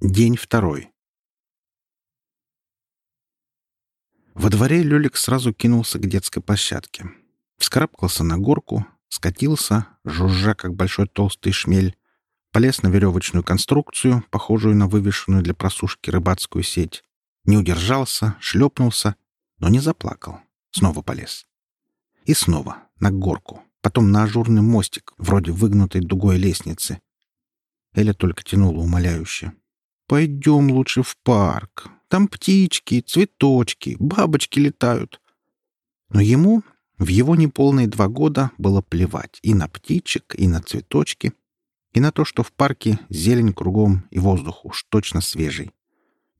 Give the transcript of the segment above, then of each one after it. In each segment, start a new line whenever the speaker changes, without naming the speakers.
День второй. Во дворе Лёлик сразу кинулся к детской площадке. Вскарабкался на горку, скатился, жужжа, как большой толстый шмель, полез на веревочную конструкцию, похожую на вывешенную для просушки рыбацкую сеть, не удержался, шлепнулся, но не заплакал. Снова полез. И снова на горку, потом на ажурный мостик, вроде выгнутой дугой лестницы. Эля только тянула умоляюще. «Пойдем лучше в парк. Там птички, цветочки, бабочки летают». Но ему, в его неполные два года, было плевать и на птичек, и на цветочки, и на то, что в парке зелень кругом и воздух уж точно свежий.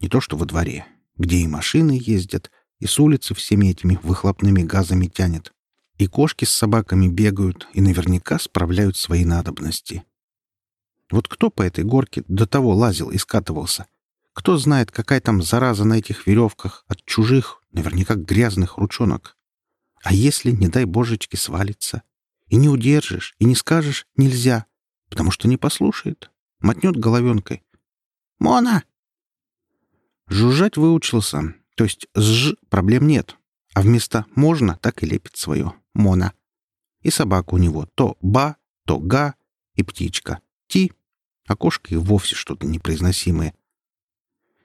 Не то, что во дворе, где и машины ездят, и с улицы всеми этими выхлопными газами тянет, и кошки с собаками бегают и наверняка справляют свои надобности. Вот кто по этой горке до того лазил и скатывался? Кто знает, какая там зараза на этих веревках от чужих, наверняка грязных ручонок? А если, не дай божечки, свалится? И не удержишь, и не скажешь «нельзя», потому что не послушает, мотнет головенкой. «Мона!» Жужжать выучился, то есть с «ж» проблем нет, а вместо «можно» так и лепит свое «мона». И собака у него то «ба», то «га», и птичка «ти», а кошка и вовсе что-то непроизносимое.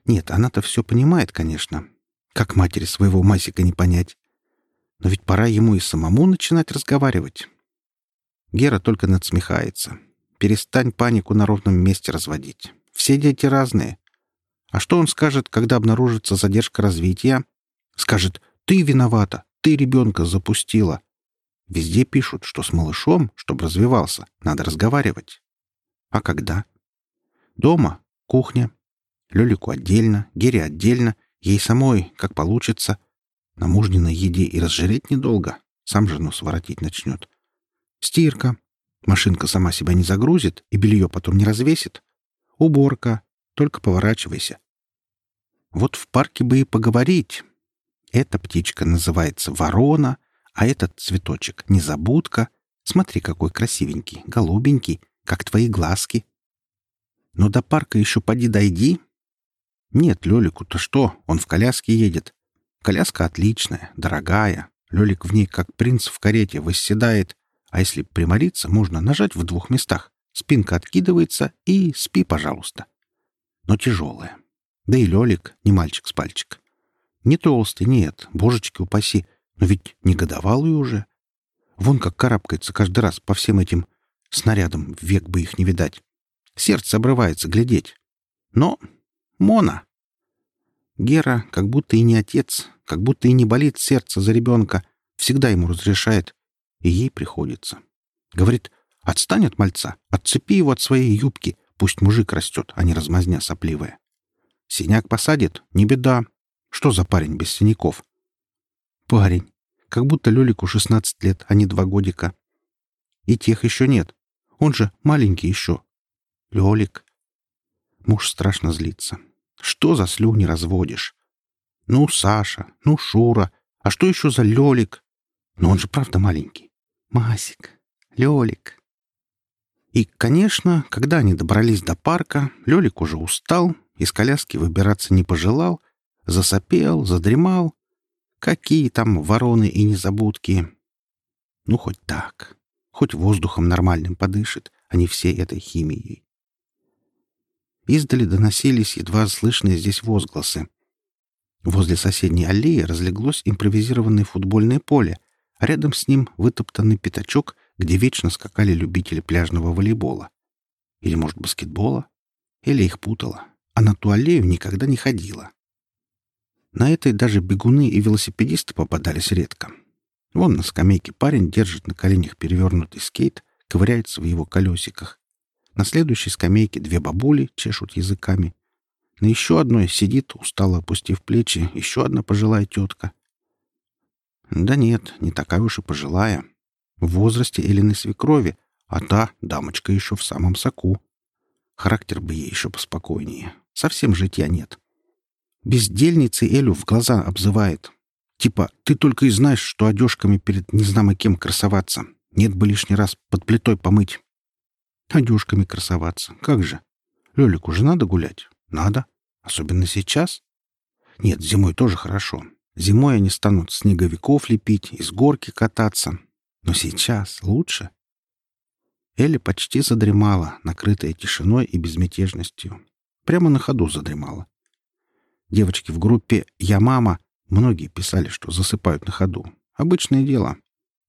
Нет, она-то все понимает, конечно. Как матери своего Масика не понять? Но ведь пора ему и самому начинать разговаривать. Гера только надсмехается. Перестань панику на ровном месте разводить. Все дети разные. А что он скажет, когда обнаружится задержка развития? Скажет «ты виновата, ты ребенка запустила». Везде пишут, что с малышом, чтобы развивался, надо разговаривать. А когда? Дома — кухня. Лёлику отдельно, Гере отдельно, ей самой, как получится. На мужниной еде и разжиреть недолго. Сам жену своротить начнет. Стирка. Машинка сама себя не загрузит и белье потом не развесит. Уборка. Только поворачивайся. Вот в парке бы и поговорить. Эта птичка называется ворона, а этот цветочек — незабудка. Смотри, какой красивенький, голубенький, как твои глазки. Но до парка еще поди дойди. Нет, Лёлику-то что, он в коляске едет. Коляска отличная, дорогая. Лёлик в ней, как принц в карете, восседает. А если примориться, можно нажать в двух местах. Спинка откидывается и спи, пожалуйста. Но тяжелая. Да и Лёлик не мальчик с пальчик. Не толстый, нет, божечки упаси. Но ведь не годовалый уже. Вон как карабкается каждый раз по всем этим снарядам, век бы их не видать. Сердце обрывается глядеть. Но Мона. Гера как будто и не отец, как будто и не болит сердце за ребенка, всегда ему разрешает, и ей приходится. Говорит, отстань от мальца, отцепи его от своей юбки, пусть мужик растет, а не размазня сопливая. Синяк посадит, не беда. Что за парень без синяков? Парень. Как будто Лёлику 16 лет, а не два годика. И тех еще нет. Он же маленький еще, Лёлик. Муж страшно злится. Что за слюни разводишь? Ну, Саша, ну, Шура. А что еще за Лёлик? Но он же правда маленький. Масик, Лёлик. И, конечно, когда они добрались до парка, Лёлик уже устал, из коляски выбираться не пожелал, засопел, задремал. Какие там вороны и незабудки. Ну, хоть так. Хоть воздухом нормальным подышит, а не всей этой химией. Издали доносились едва слышные здесь возгласы. Возле соседней аллеи разлеглось импровизированное футбольное поле, а рядом с ним вытоптанный пятачок, где вечно скакали любители пляжного волейбола. Или, может, баскетбола? Или их путала. А на ту аллею никогда не ходила. На этой даже бегуны и велосипедисты попадались редко. Вон на скамейке парень держит на коленях перевернутый скейт, ковыряется в его колесиках. На следующей скамейке две бабули чешут языками. На еще одной сидит, устало опустив плечи, еще одна пожилая тетка. Да нет, не такая уж и пожилая. В возрасте Элины свекрови, а та дамочка еще в самом соку. Характер бы ей еще поспокойнее. Совсем житья нет. Бездельницей Элю в глаза обзывает. Типа, ты только и знаешь, что одежками перед незнамо кем красоваться. Нет бы лишний раз под плитой помыть. Одежками красоваться. Как же? Лёлику же надо гулять. Надо. Особенно сейчас. Нет, зимой тоже хорошо. Зимой они станут снеговиков лепить, из горки кататься. Но сейчас лучше. Элли почти задремала, накрытая тишиной и безмятежностью. Прямо на ходу задремала. Девочки в группе «Я мама» многие писали, что засыпают на ходу. Обычное дело.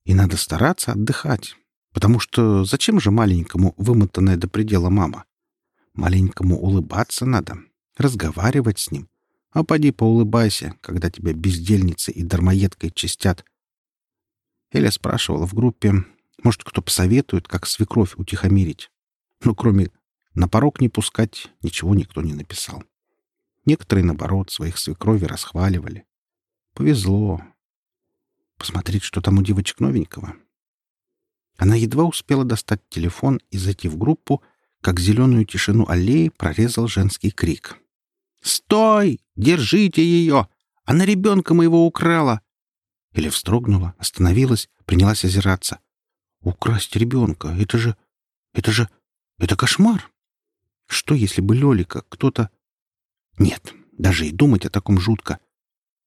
И надо стараться отдыхать. Потому что зачем же маленькому вымотанная до предела мама? Маленькому улыбаться надо, разговаривать с ним. А поди поулыбайся, когда тебя бездельницы и дармоедкой чистят. Эля спрашивала в группе, может, кто посоветует, как свекровь утихомирить. Но кроме «на порог не пускать» ничего никто не написал. Некоторые, наоборот, своих свекрови расхваливали. Повезло. Посмотреть, что там у девочек новенького. Она едва успела достать телефон и зайти в группу, как зеленую тишину аллеи прорезал женский крик. «Стой! Держите ее! Она ребенка моего украла!» Или вздрогнула, остановилась, принялась озираться. «Украсть ребенка! Это же... это же... это кошмар!» Что, если бы Лёлика кто-то нет, даже и думать о таком жутко.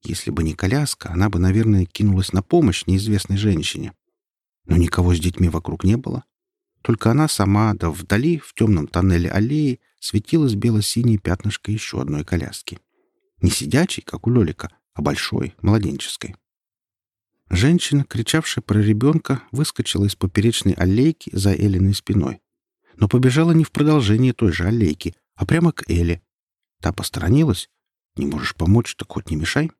Если бы не коляска, она бы, наверное, кинулась на помощь неизвестной женщине. Но никого с детьми вокруг не было. Только она сама, да вдали, в темном тоннеле аллеи, светилось бело-синее пятнышко еще одной коляски. Не сидячей, как у Лёлика, а большой, младенческой. Женщина, кричавшая про ребенка, выскочила из поперечной аллейки за Элиной спиной. Но побежала не в продолжение той же аллейки, а прямо к Эле, Та посторонилась. «Не можешь помочь, так хоть не мешай».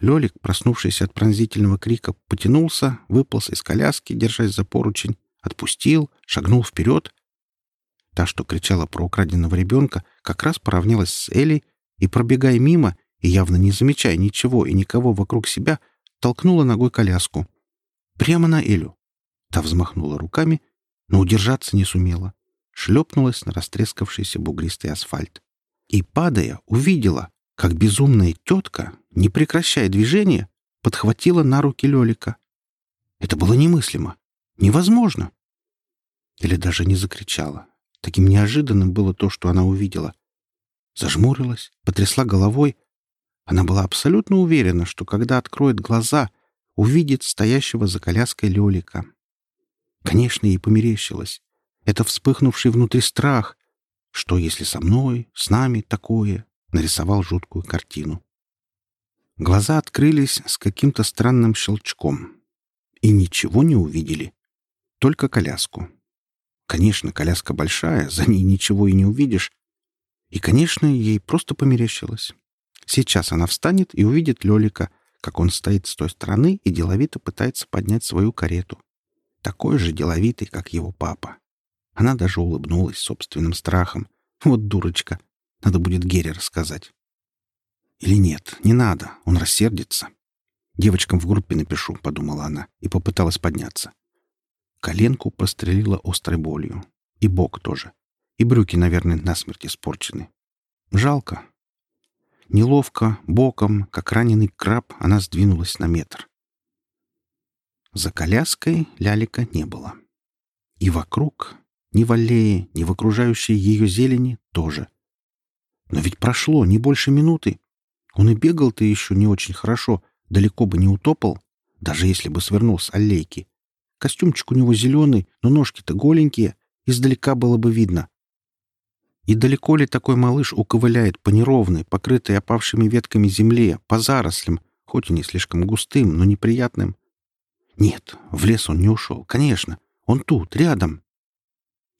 Лёлик, проснувшийся от пронзительного крика, потянулся, выполз из коляски, держась за поручень, отпустил, шагнул вперед. Та, что кричала про украденного ребенка, как раз поравнялась с Элей и, пробегая мимо и явно не замечая ничего и никого вокруг себя, толкнула ногой коляску. Прямо на Элю. Та взмахнула руками, но удержаться не сумела. Шлепнулась на растрескавшийся бугристый асфальт и, падая, увидела, как безумная тетка, не прекращая движения, подхватила на руки Лелика. Это было немыслимо. Невозможно. Или даже не закричала. Таким неожиданным было то, что она увидела. Зажмурилась, потрясла головой. Она была абсолютно уверена, что когда откроет глаза, увидит стоящего за коляской Лелика. Конечно, ей померещилось. Это вспыхнувший внутри страх, что, если со мной, с нами такое? Нарисовал жуткую картину. Глаза открылись с каким-то странным щелчком. И ничего не увидели. Только коляску. Конечно, коляска большая, за ней ничего и не увидишь. И, конечно, ей просто померещилось. Сейчас она встанет и увидит Лёлика, как он стоит с той стороны и деловито пытается поднять свою карету. Такой же деловитый, как его папа. Она даже улыбнулась собственным страхом. Вот дурочка. Надо будет Гере рассказать. Или нет, не надо, он рассердится. Девочкам в группе напишу, подумала она, и попыталась подняться. Коленку прострелила острой болью. И бок тоже. И брюки, наверное, насмерть испорчены. Жалко. Неловко, боком, как раненый краб, она сдвинулась на метр. За коляской лялика не было. И вокруг ни в аллее, ни в окружающей ее зелени тоже. Но ведь прошло не больше минуты. Он и бегал-то еще не очень хорошо, далеко бы не утопал, даже если бы свернул с аллейки. Костюмчик у него зеленый, но ножки-то голенькие, издалека было бы видно. И далеко ли такой малыш уковыляет по неровной, покрытой опавшими ветками земле, по зарослям, хоть и не слишком густым, но неприятным? Нет, в лес он не ушел, конечно. Он тут, рядом.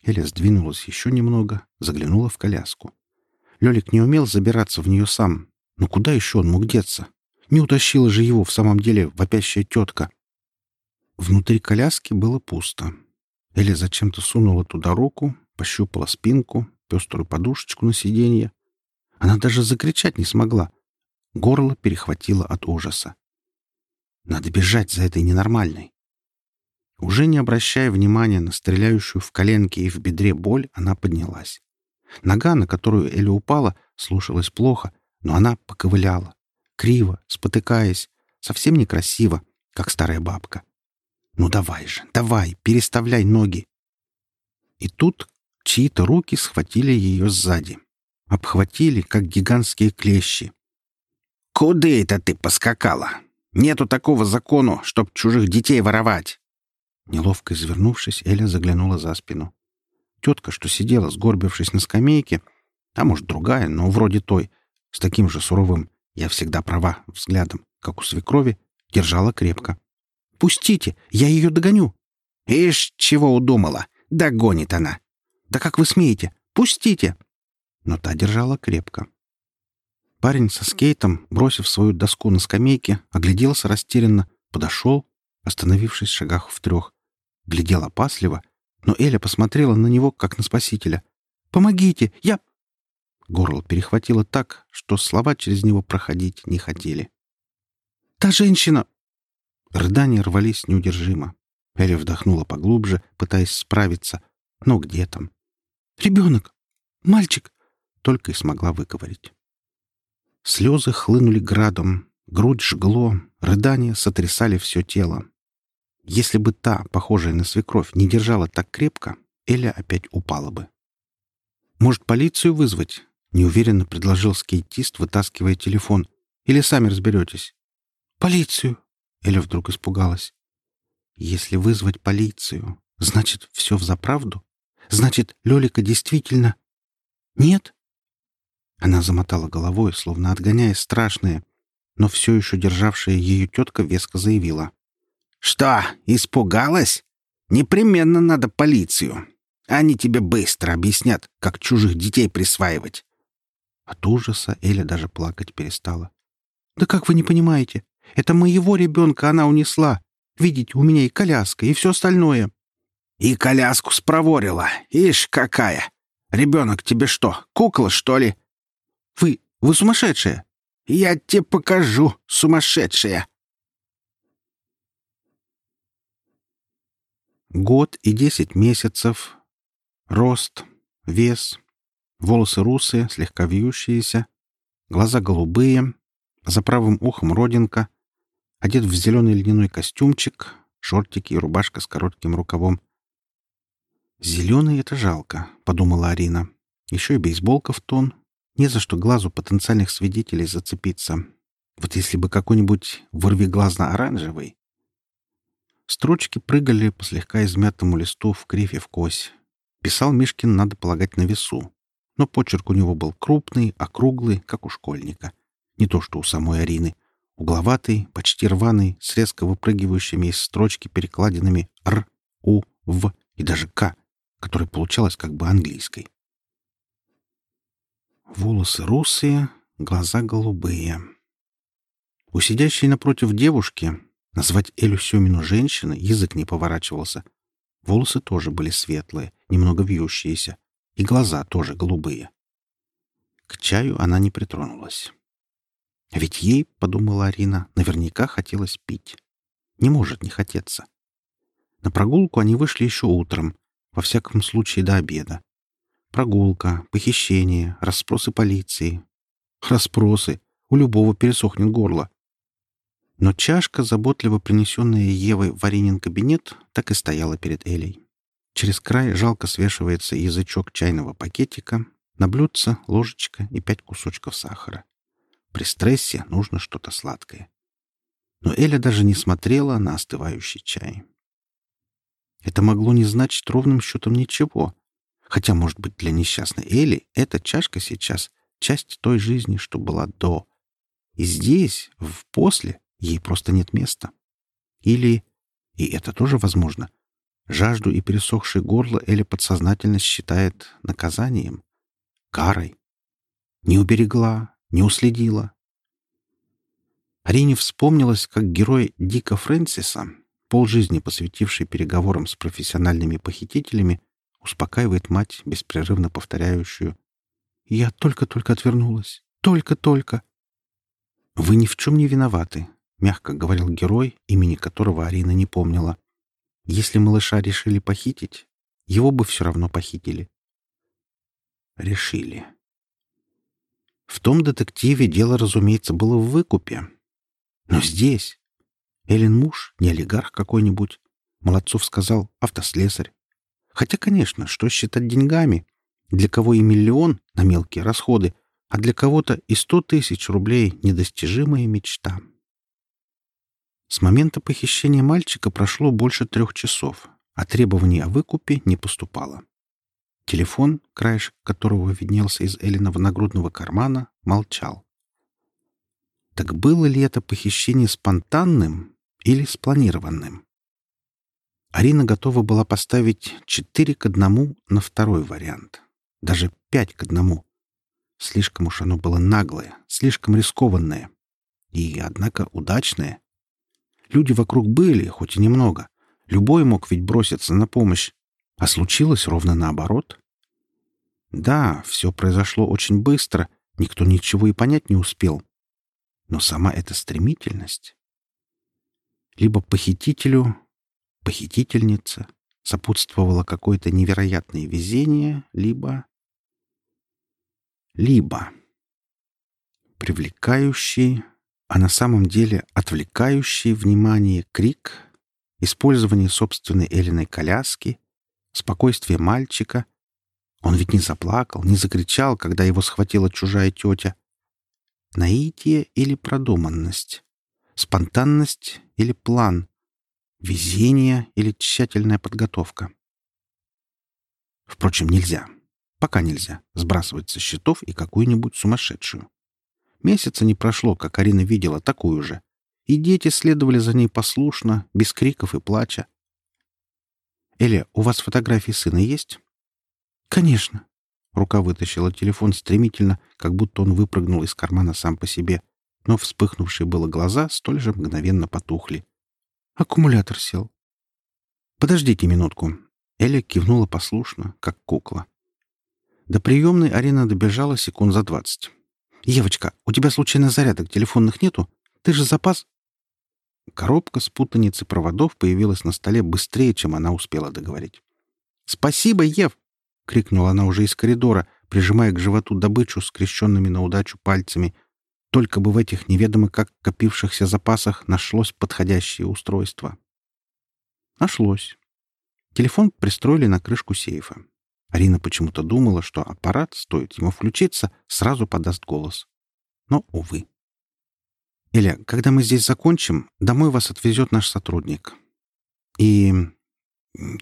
Эля сдвинулась еще немного, заглянула в коляску. Лёлик не умел забираться в нее сам. Но куда еще он мог деться? Не утащила же его в самом деле вопящая тетка. Внутри коляски было пусто. Эля зачем-то сунула туда руку, пощупала спинку, пеструю подушечку на сиденье. Она даже закричать не смогла. Горло перехватило от ужаса. Надо бежать за этой ненормальной. Уже не обращая внимания на стреляющую в коленке и в бедре боль, она поднялась. Нога, на которую Эля упала, слушалась плохо, но она поковыляла. Криво, спотыкаясь, совсем некрасиво, как старая бабка. «Ну давай же, давай, переставляй ноги!» И тут чьи-то руки схватили ее сзади. Обхватили, как гигантские клещи.
«Куда это ты поскакала? Нету такого закону, чтоб чужих детей воровать!»
Неловко извернувшись, Эля заглянула за спину. Тетка, что сидела, сгорбившись на скамейке, а может, другая, но вроде той, с таким же суровым «я всегда права» взглядом, как у свекрови, держала крепко. «Пустите! Я ее догоню!»
«Ишь, чего удумала! Догонит она!»
«Да как вы смеете? Пустите!» Но та держала крепко. Парень со скейтом, бросив свою доску на скамейке, огляделся растерянно, подошел, остановившись в шагах в трех. Глядел опасливо, но Эля посмотрела на него, как на спасителя. «Помогите! Я...» Горло перехватило так, что слова через него проходить не хотели. «Та женщина!» Рыдания рвались неудержимо. Эля вдохнула поглубже, пытаясь справиться. Но где там? «Ребенок! Мальчик!» Только и смогла выговорить. Слезы хлынули градом, грудь жгло, рыдания сотрясали все тело. Если бы та, похожая на свекровь, не держала так крепко, Эля опять упала бы. «Может, полицию вызвать?» — неуверенно предложил скейтист, вытаскивая телефон. «Или сами разберетесь?» «Полицию!» — Эля вдруг испугалась. «Если вызвать полицию, значит, все взаправду? Значит, Лёлика действительно...» «Нет?» Она замотала головой, словно отгоняя страшное, но все еще державшая ее тетка веско заявила.
«Что, испугалась? Непременно надо полицию. Они тебе быстро объяснят, как чужих детей присваивать».
От ужаса Эля даже плакать перестала. «Да как вы не понимаете? Это моего ребенка она унесла. Видите, у меня и коляска, и все остальное».
«И коляску спроворила. Ишь, какая! Ребенок тебе что, кукла, что ли?»
Вы... вы сумасшедшая!»
«Я тебе покажу, сумасшедшая!»
Год и десять месяцев. Рост, вес, волосы русые, слегка вьющиеся, глаза голубые, за правым ухом родинка, одет в зеленый льняной костюмчик, шортики и рубашка с коротким рукавом. «Зеленый — это жалко», — подумала Арина. «Еще и бейсболка в тон, не за что глазу потенциальных свидетелей зацепиться. Вот если бы какой-нибудь ворвиглазно-оранжевый. Строчки прыгали по слегка измятому листу в криве в кось. Писал Мишкин, надо полагать, на весу. Но почерк у него был крупный, округлый, как у школьника. Не то что у самой Арины. Угловатый, почти рваный, с резко выпрыгивающими из строчки перекладинами «р», «у», «в» и даже «к», которая получалась как бы английской. Волосы русые, глаза голубые. У сидящей напротив девушки, назвать Элю Семину женщиной, язык не поворачивался. Волосы тоже были светлые, немного вьющиеся, и глаза тоже голубые. К чаю она не притронулась. А ведь ей, — подумала Арина, — наверняка хотелось пить. Не может не хотеться. На прогулку они вышли еще утром, во всяком случае до обеда. Прогулка, похищение, расспросы полиции. Расспросы. У любого пересохнет горло. Но чашка, заботливо принесенная Евой в Аринин кабинет, так и стояла перед Элей. Через край жалко свешивается язычок чайного пакетика, на блюдце ложечка и пять кусочков сахара. При стрессе нужно что-то сладкое. Но Эля даже не смотрела на остывающий чай. Это могло не значить ровным счетом ничего. Хотя, может быть, для несчастной Эли эта чашка сейчас — часть той жизни, что была до. И здесь, в после, ей просто нет места. Или, и это тоже возможно, жажду и пересохшее горло Эли подсознательно считает наказанием, карой. Не уберегла, не уследила. Арине вспомнилось, как герой Дика Фрэнсиса, полжизни посвятивший переговорам с профессиональными похитителями, успокаивает мать, беспрерывно повторяющую. «Я только-только отвернулась. Только-только!» «Вы ни в чем не виноваты», — мягко говорил герой, имени которого Арина не помнила. «Если малыша решили похитить, его бы все равно похитили». Решили. В том детективе дело, разумеется, было в выкупе. Но здесь... Эллен муж, не олигарх какой-нибудь. Молодцов сказал, автослесарь. Хотя, конечно, что считать деньгами? Для кого и миллион на мелкие расходы, а для кого-то и сто тысяч рублей — недостижимая мечта. С момента похищения мальчика прошло больше трех часов, а требований о выкупе не поступало. Телефон, краешек которого виднелся из Элиного нагрудного кармана, молчал. Так было ли это похищение спонтанным или спланированным? Арина готова была поставить четыре к одному на второй вариант. Даже пять к одному. Слишком уж оно было наглое, слишком рискованное. И, однако, удачное. Люди вокруг были, хоть и немного. Любой мог ведь броситься на помощь. А случилось ровно наоборот. Да, все произошло очень быстро, никто ничего и понять не успел. Но сама эта стремительность... Либо похитителю, похитительница сопутствовало какое-то невероятное везение, либо... Либо... Привлекающий, а на самом деле отвлекающий внимание крик, использование собственной Элиной коляски, спокойствие мальчика. Он ведь не заплакал, не закричал, когда его схватила чужая тетя. Наитие или продуманность? Спонтанность или план? Везение или тщательная подготовка? Впрочем, нельзя. Пока нельзя сбрасывать со счетов и какую-нибудь сумасшедшую. Месяца не прошло, как Арина видела такую же. И дети следовали за ней послушно, без криков и плача. «Эля, у вас фотографии сына есть?» «Конечно». Рука вытащила телефон стремительно, как будто он выпрыгнул из кармана сам по себе, но вспыхнувшие было глаза столь же мгновенно потухли. Аккумулятор сел. «Подождите минутку». Эля кивнула послушно, как кукла. До приемной Арина добежала секунд за двадцать. «Евочка, у тебя случайно зарядок телефонных нету? Ты же запас...» Коробка с путаницей проводов появилась на столе быстрее, чем она успела договорить. «Спасибо, Ев!» — крикнула она уже из коридора, прижимая к животу добычу скрещенными на удачу пальцами. Только бы в этих неведомо как копившихся запасах нашлось подходящее устройство. Нашлось. Телефон пристроили на крышку сейфа. Арина почему-то думала, что аппарат, стоит ему включиться, сразу подаст голос. Но, увы. «Эля, когда мы здесь закончим, домой вас отвезет наш сотрудник. И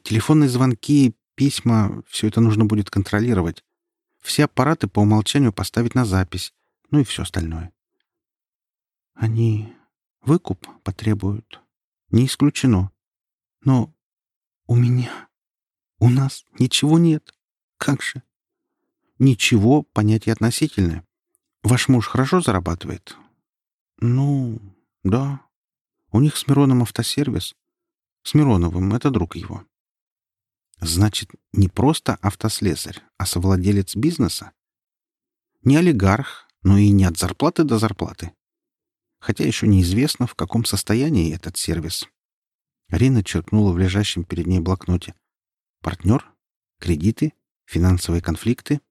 телефонные звонки, письма — все это нужно будет контролировать. Все аппараты по умолчанию поставить на запись, ну и все остальное. Они выкуп потребуют. Не исключено. Но у меня, у нас ничего нет. Как же? Ничего, понятие относительное. Ваш муж хорошо зарабатывает? Ну, да. У них с Мироном автосервис. С Мироновым, это друг его. Значит, не просто автослесарь, а совладелец бизнеса? Не олигарх, но и не от зарплаты до зарплаты. Хотя еще неизвестно, в каком состоянии этот сервис. Арина черкнула в лежащем перед ней блокноте. Партнер? Кредиты? Финансовые конфликты?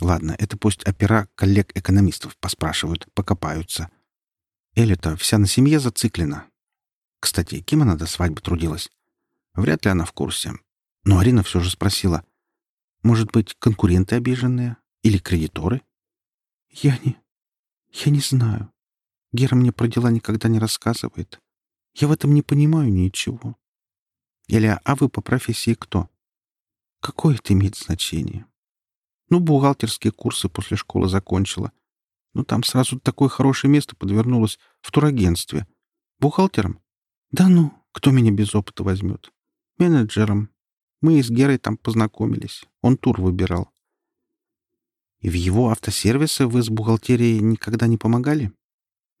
Ладно, это пусть опера коллег-экономистов поспрашивают, покопаются. Эля-то вся на семье зациклена. Кстати, кем она до свадьбы трудилась? Вряд ли она в курсе. Но Арина все же спросила. Может быть, конкуренты обиженные? Или кредиторы? Я не... Я не знаю. Гера мне про дела никогда не рассказывает. Я в этом не понимаю ничего. Эля, а вы по профессии кто? Какое это имеет значение? Ну, бухгалтерские курсы после школы закончила. Ну, там сразу такое хорошее место подвернулось в турагентстве. Бухгалтером? Да ну, кто меня без опыта возьмет? Менеджером. Мы с Герой там познакомились. Он тур выбирал. И в его автосервисы вы с бухгалтерией никогда не помогали?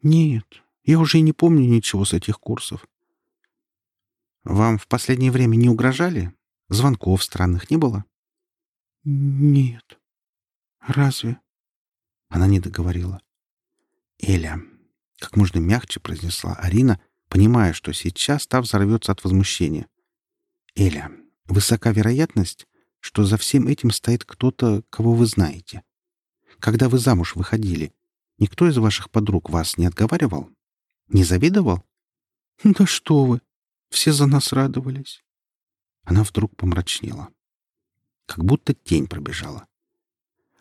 Нет, я уже и не помню ничего с этих курсов. Вам в последнее время не угрожали? Звонков странных не было? Нет. Разве? Она не договорила. Эля, как можно мягче произнесла Арина, понимая, что сейчас та взорвется от возмущения. Эля, высока вероятность, что за всем этим стоит кто-то, кого вы знаете. Когда вы замуж выходили, никто из ваших подруг вас не отговаривал? Не завидовал? Да что вы! Все за нас радовались. Она вдруг помрачнела. как будто тень пробежала.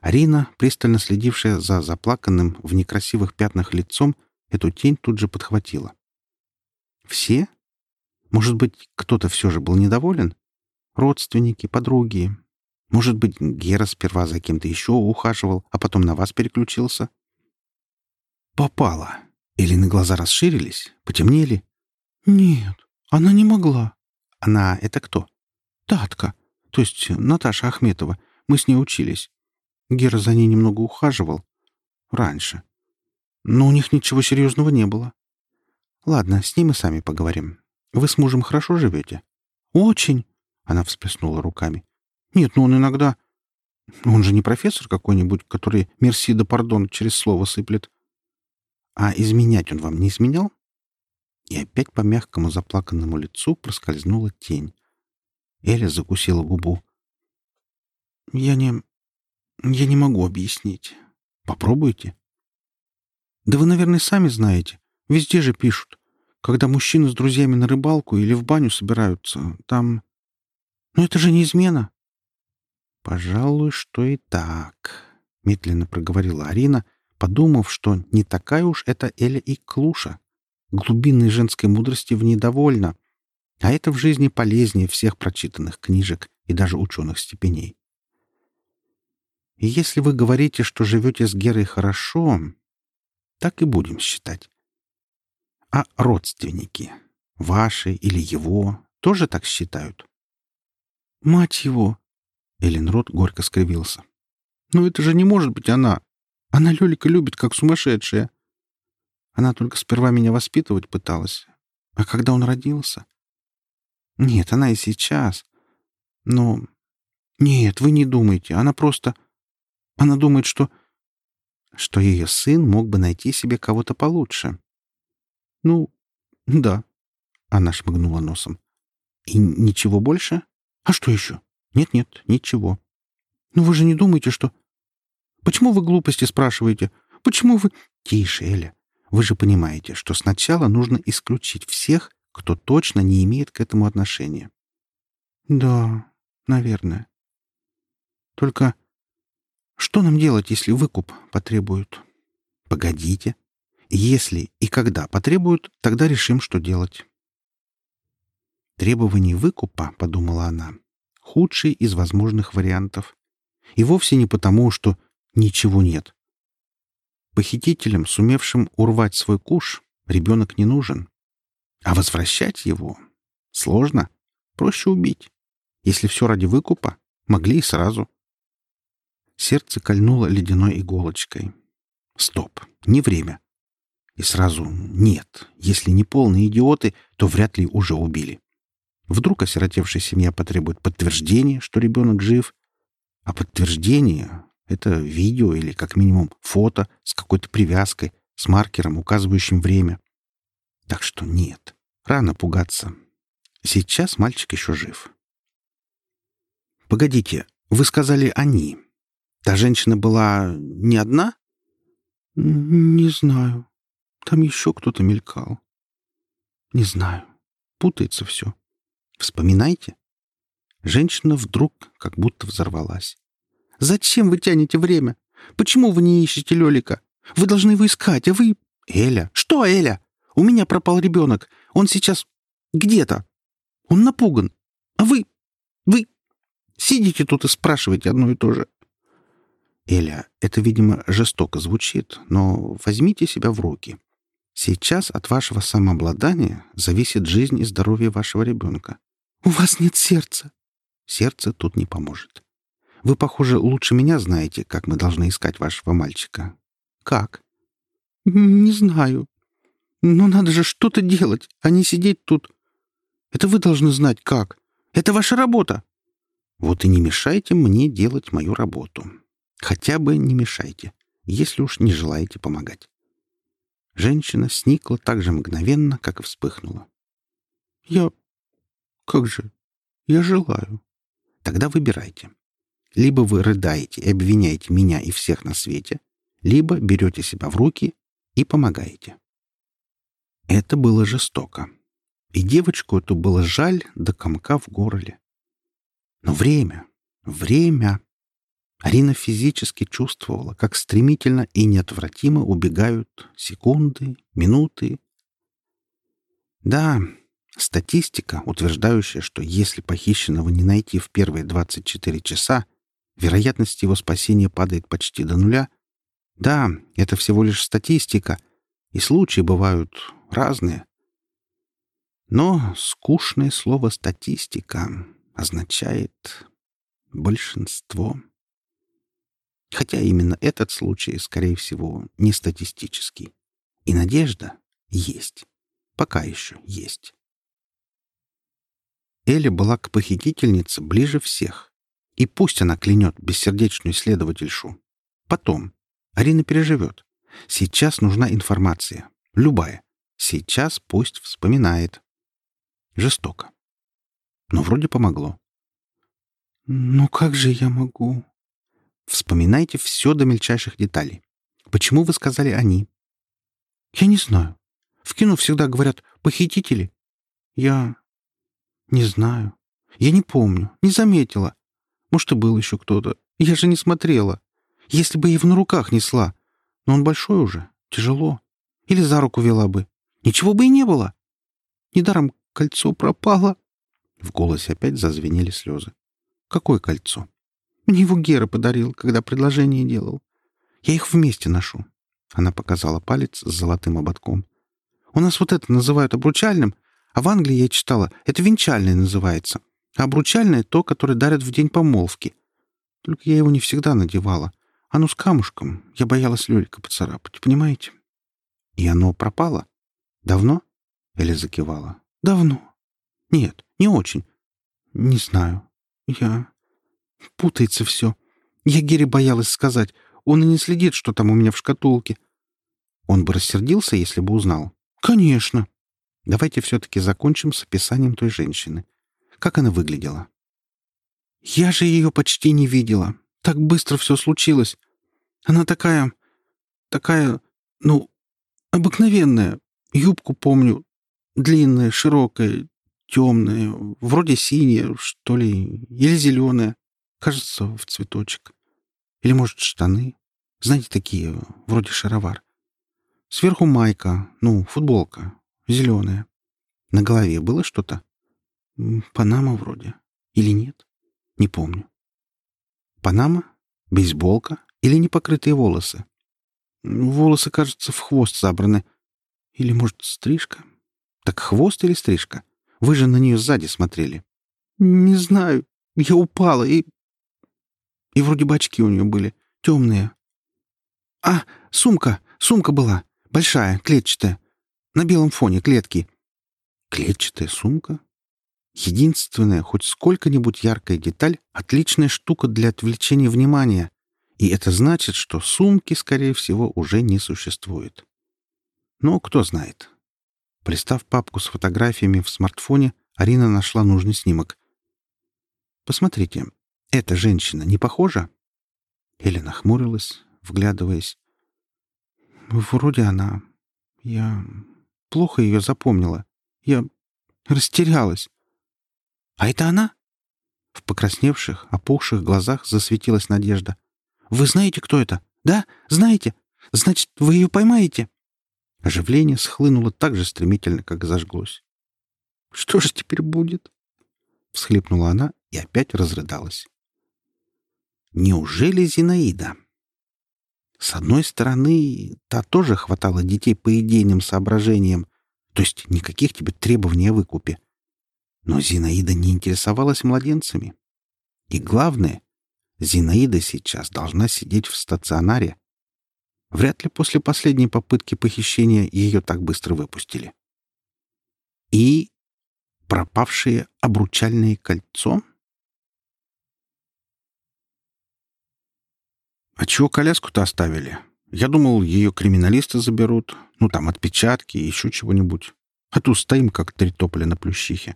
Арина, пристально следившая за заплаканным в некрасивых пятнах лицом, эту тень тут же подхватила. «Все? Может быть, кто-то все же был недоволен? Родственники, подруги? Может быть, Гера сперва за кем-то еще ухаживал, а потом на вас переключился?» «Попала!» Элины глаза расширились, потемнели. «Нет, она не могла». «Она — это кто?» «Татка, то есть Наташа Ахметова. Мы с ней учились. Гера за ней немного ухаживал. Раньше. Но у них ничего серьезного не было. Ладно, с ним мы сами поговорим. Вы с мужем хорошо живете? Очень. Она всплеснула руками. Нет, ну он иногда... Он же не профессор какой-нибудь, который «мерси да пардон» через слово сыплет. А изменять он вам не изменял? И опять по мягкому заплаканному лицу проскользнула тень. Эля закусила губу. «Я не... Я не могу объяснить. Попробуйте. Да вы, наверное, сами знаете. Везде же пишут. Когда мужчины с друзьями на рыбалку или в баню собираются, там... Но это же не измена. Пожалуй, что и так, — медленно проговорила Арина, подумав, что не такая уж это Эля и Клуша. Глубинной женской мудрости в ней довольно, а это в жизни полезнее всех прочитанных книжек и даже ученых степеней. И если вы говорите, что живете с Герой хорошо, так и будем считать. А родственники, ваши или его, тоже так считают? Мать его! Эленрод горько скривился. Но это же не может быть она. Она Лёлика любит, как сумасшедшая. Она только сперва меня воспитывать пыталась. А когда он родился? Нет, она и сейчас. Но... Нет, вы не думайте. Она просто... Она думает, что... что ее сын мог бы найти себе кого-то получше. Ну, да. Она шмыгнула носом. И ничего больше? А что еще? Нет-нет, ничего. Ну вы же не думаете, что... Почему вы глупости спрашиваете? Почему вы... Тише, Эля. Вы же понимаете, что сначала нужно исключить всех, кто точно не имеет к этому отношения. Да, наверное. Только что нам делать, если выкуп потребуют? Погодите. Если и когда потребуют, тогда решим, что делать. Требование выкупа, подумала она, худший из возможных вариантов. И вовсе не потому, что ничего нет. Похитителям, сумевшим урвать свой куш, ребенок не нужен. А возвращать его сложно. Проще убить. Если все ради выкупа, могли и сразу. Сердце кольнуло ледяной иголочкой. Стоп, не время. И сразу нет. Если не полные идиоты, то вряд ли уже убили. Вдруг осиротевшая семья потребует подтверждения, что ребенок жив. А подтверждение — это видео или, как минимум, фото с какой-то привязкой, с маркером, указывающим время. Так что нет, рано пугаться. Сейчас мальчик еще жив. «Погодите, вы сказали «они». Та женщина была не одна? Не знаю. Там еще кто-то мелькал. Не знаю. Путается все. Вспоминайте. Женщина вдруг как будто взорвалась. «Зачем вы тянете время? Почему вы не ищете Лелика? Вы должны его искать, а вы...» «Эля! Что, Эля? У меня пропал ребенок. Он сейчас где-то. Он напуган. А вы... Вы сидите тут и спрашиваете одно и то же. «Эля, это, видимо, жестоко звучит, но возьмите себя в руки. Сейчас от вашего самообладания зависит жизнь и здоровье вашего ребенка. У вас нет сердца». Сердце тут не поможет. Вы, похоже, лучше меня знаете, как мы должны искать вашего мальчика. Как? Не знаю. Но надо же что-то делать, а не сидеть тут. Это вы должны знать, как. Это ваша работа. Вот и не мешайте мне делать мою работу. Хотя бы не мешайте, если уж не желаете помогать. Женщина сникла так же мгновенно, как и вспыхнула. «Я... как же... я желаю». «Тогда выбирайте. Либо вы рыдаете и обвиняете меня и всех на свете, либо берете себя в руки и помогаете». Это было жестоко. И девочку эту было жаль до комка в горле. Но время, Время. Арина физически чувствовала, как стремительно и неотвратимо убегают секунды, минуты. Да, статистика, утверждающая, что если похищенного не найти в первые 24 часа, вероятность его спасения падает почти до нуля. Да, это всего лишь статистика, и случаи бывают разные. Но скучное слово «статистика» означает большинство. Хотя именно этот случай, скорее всего, не статистический. И надежда есть. Пока еще есть. Элли была к похитительнице ближе всех. И пусть она клянет бессердечную следовательшу. Потом. Арина переживет. Сейчас нужна информация. Любая. Сейчас пусть вспоминает. Жестоко. Но вроде помогло. «Ну как же я могу?» Вспоминайте все до мельчайших деталей. Почему вы сказали «они»?» «Я не знаю. В кино всегда говорят «похитители». Я... не знаю. Я не помню. Не заметила. Может, и был еще кто-то. Я же не смотрела. Если бы его на руках несла. Но он большой уже. Тяжело. Или за руку вела бы. Ничего бы и не было. Недаром кольцо пропало. В голосе опять зазвенели слезы. Какое кольцо? Мне его Гера подарил, когда предложение делал. Я их вместе ношу. Она показала палец с золотым ободком. У нас вот это называют обручальным, а в Англии я читала, это венчальное называется. Обручальное — то, которое дарят в день помолвки. Только я его не всегда надевала. Оно с камушком. Я боялась Лёлька поцарапать, понимаете? И оно пропало? Давно? Эля закивала. Давно. Нет, не очень. Не знаю. Я... Путается все. Я Гере боялась сказать. Он и не следит, что там у меня в шкатулке. Он бы рассердился, если бы узнал. Конечно. Давайте все-таки закончим с описанием той женщины. Как она выглядела? Я же ее почти не видела. Так быстро все случилось. Она такая... такая... ну... обыкновенная. Юбку помню. Длинная, широкая, темная, вроде синяя, что ли, или зеленая. Кажется, в цветочек. Или, может, штаны. Знаете, такие, вроде шаровар. Сверху майка, ну, футболка, зеленая. На голове было что-то? Панама вроде. Или нет? Не помню. Панама? Бейсболка? Или непокрытые волосы? Волосы, кажется, в хвост забраны. Или, может, стрижка? Так хвост или стрижка? Вы же на нее сзади смотрели. Не знаю. Я упала и и вроде бачки у нее были, темные. А, сумка, сумка была, большая, клетчатая, на белом фоне клетки. Клетчатая сумка? Единственная, хоть сколько-нибудь яркая деталь — отличная штука для отвлечения внимания. И это значит, что сумки, скорее всего, уже не существует. Но кто знает. Пристав папку с фотографиями в смартфоне, Арина нашла нужный снимок. Посмотрите, эта женщина не похожа?» Эля нахмурилась, вглядываясь. «Вроде она. Я плохо ее запомнила. Я растерялась. А это она?» В покрасневших, опухших глазах засветилась надежда. «Вы знаете, кто это? Да? Знаете? Значит, вы ее поймаете?» Оживление схлынуло так же стремительно, как зажглось. «Что же теперь будет?» Всхлипнула она и опять разрыдалась. Неужели Зинаида? С одной стороны, та тоже хватало детей по идейным соображениям, то есть никаких тебе требований о выкупе. Но Зинаида не интересовалась младенцами. И главное, Зинаида сейчас должна сидеть в стационаре. Вряд ли после последней попытки похищения ее так быстро выпустили. И пропавшее обручальное кольцо — «А чего коляску-то оставили? Я думал, ее криминалисты заберут. Ну, там, отпечатки еще чего-нибудь. А тут стоим, как три тополя на плющихе».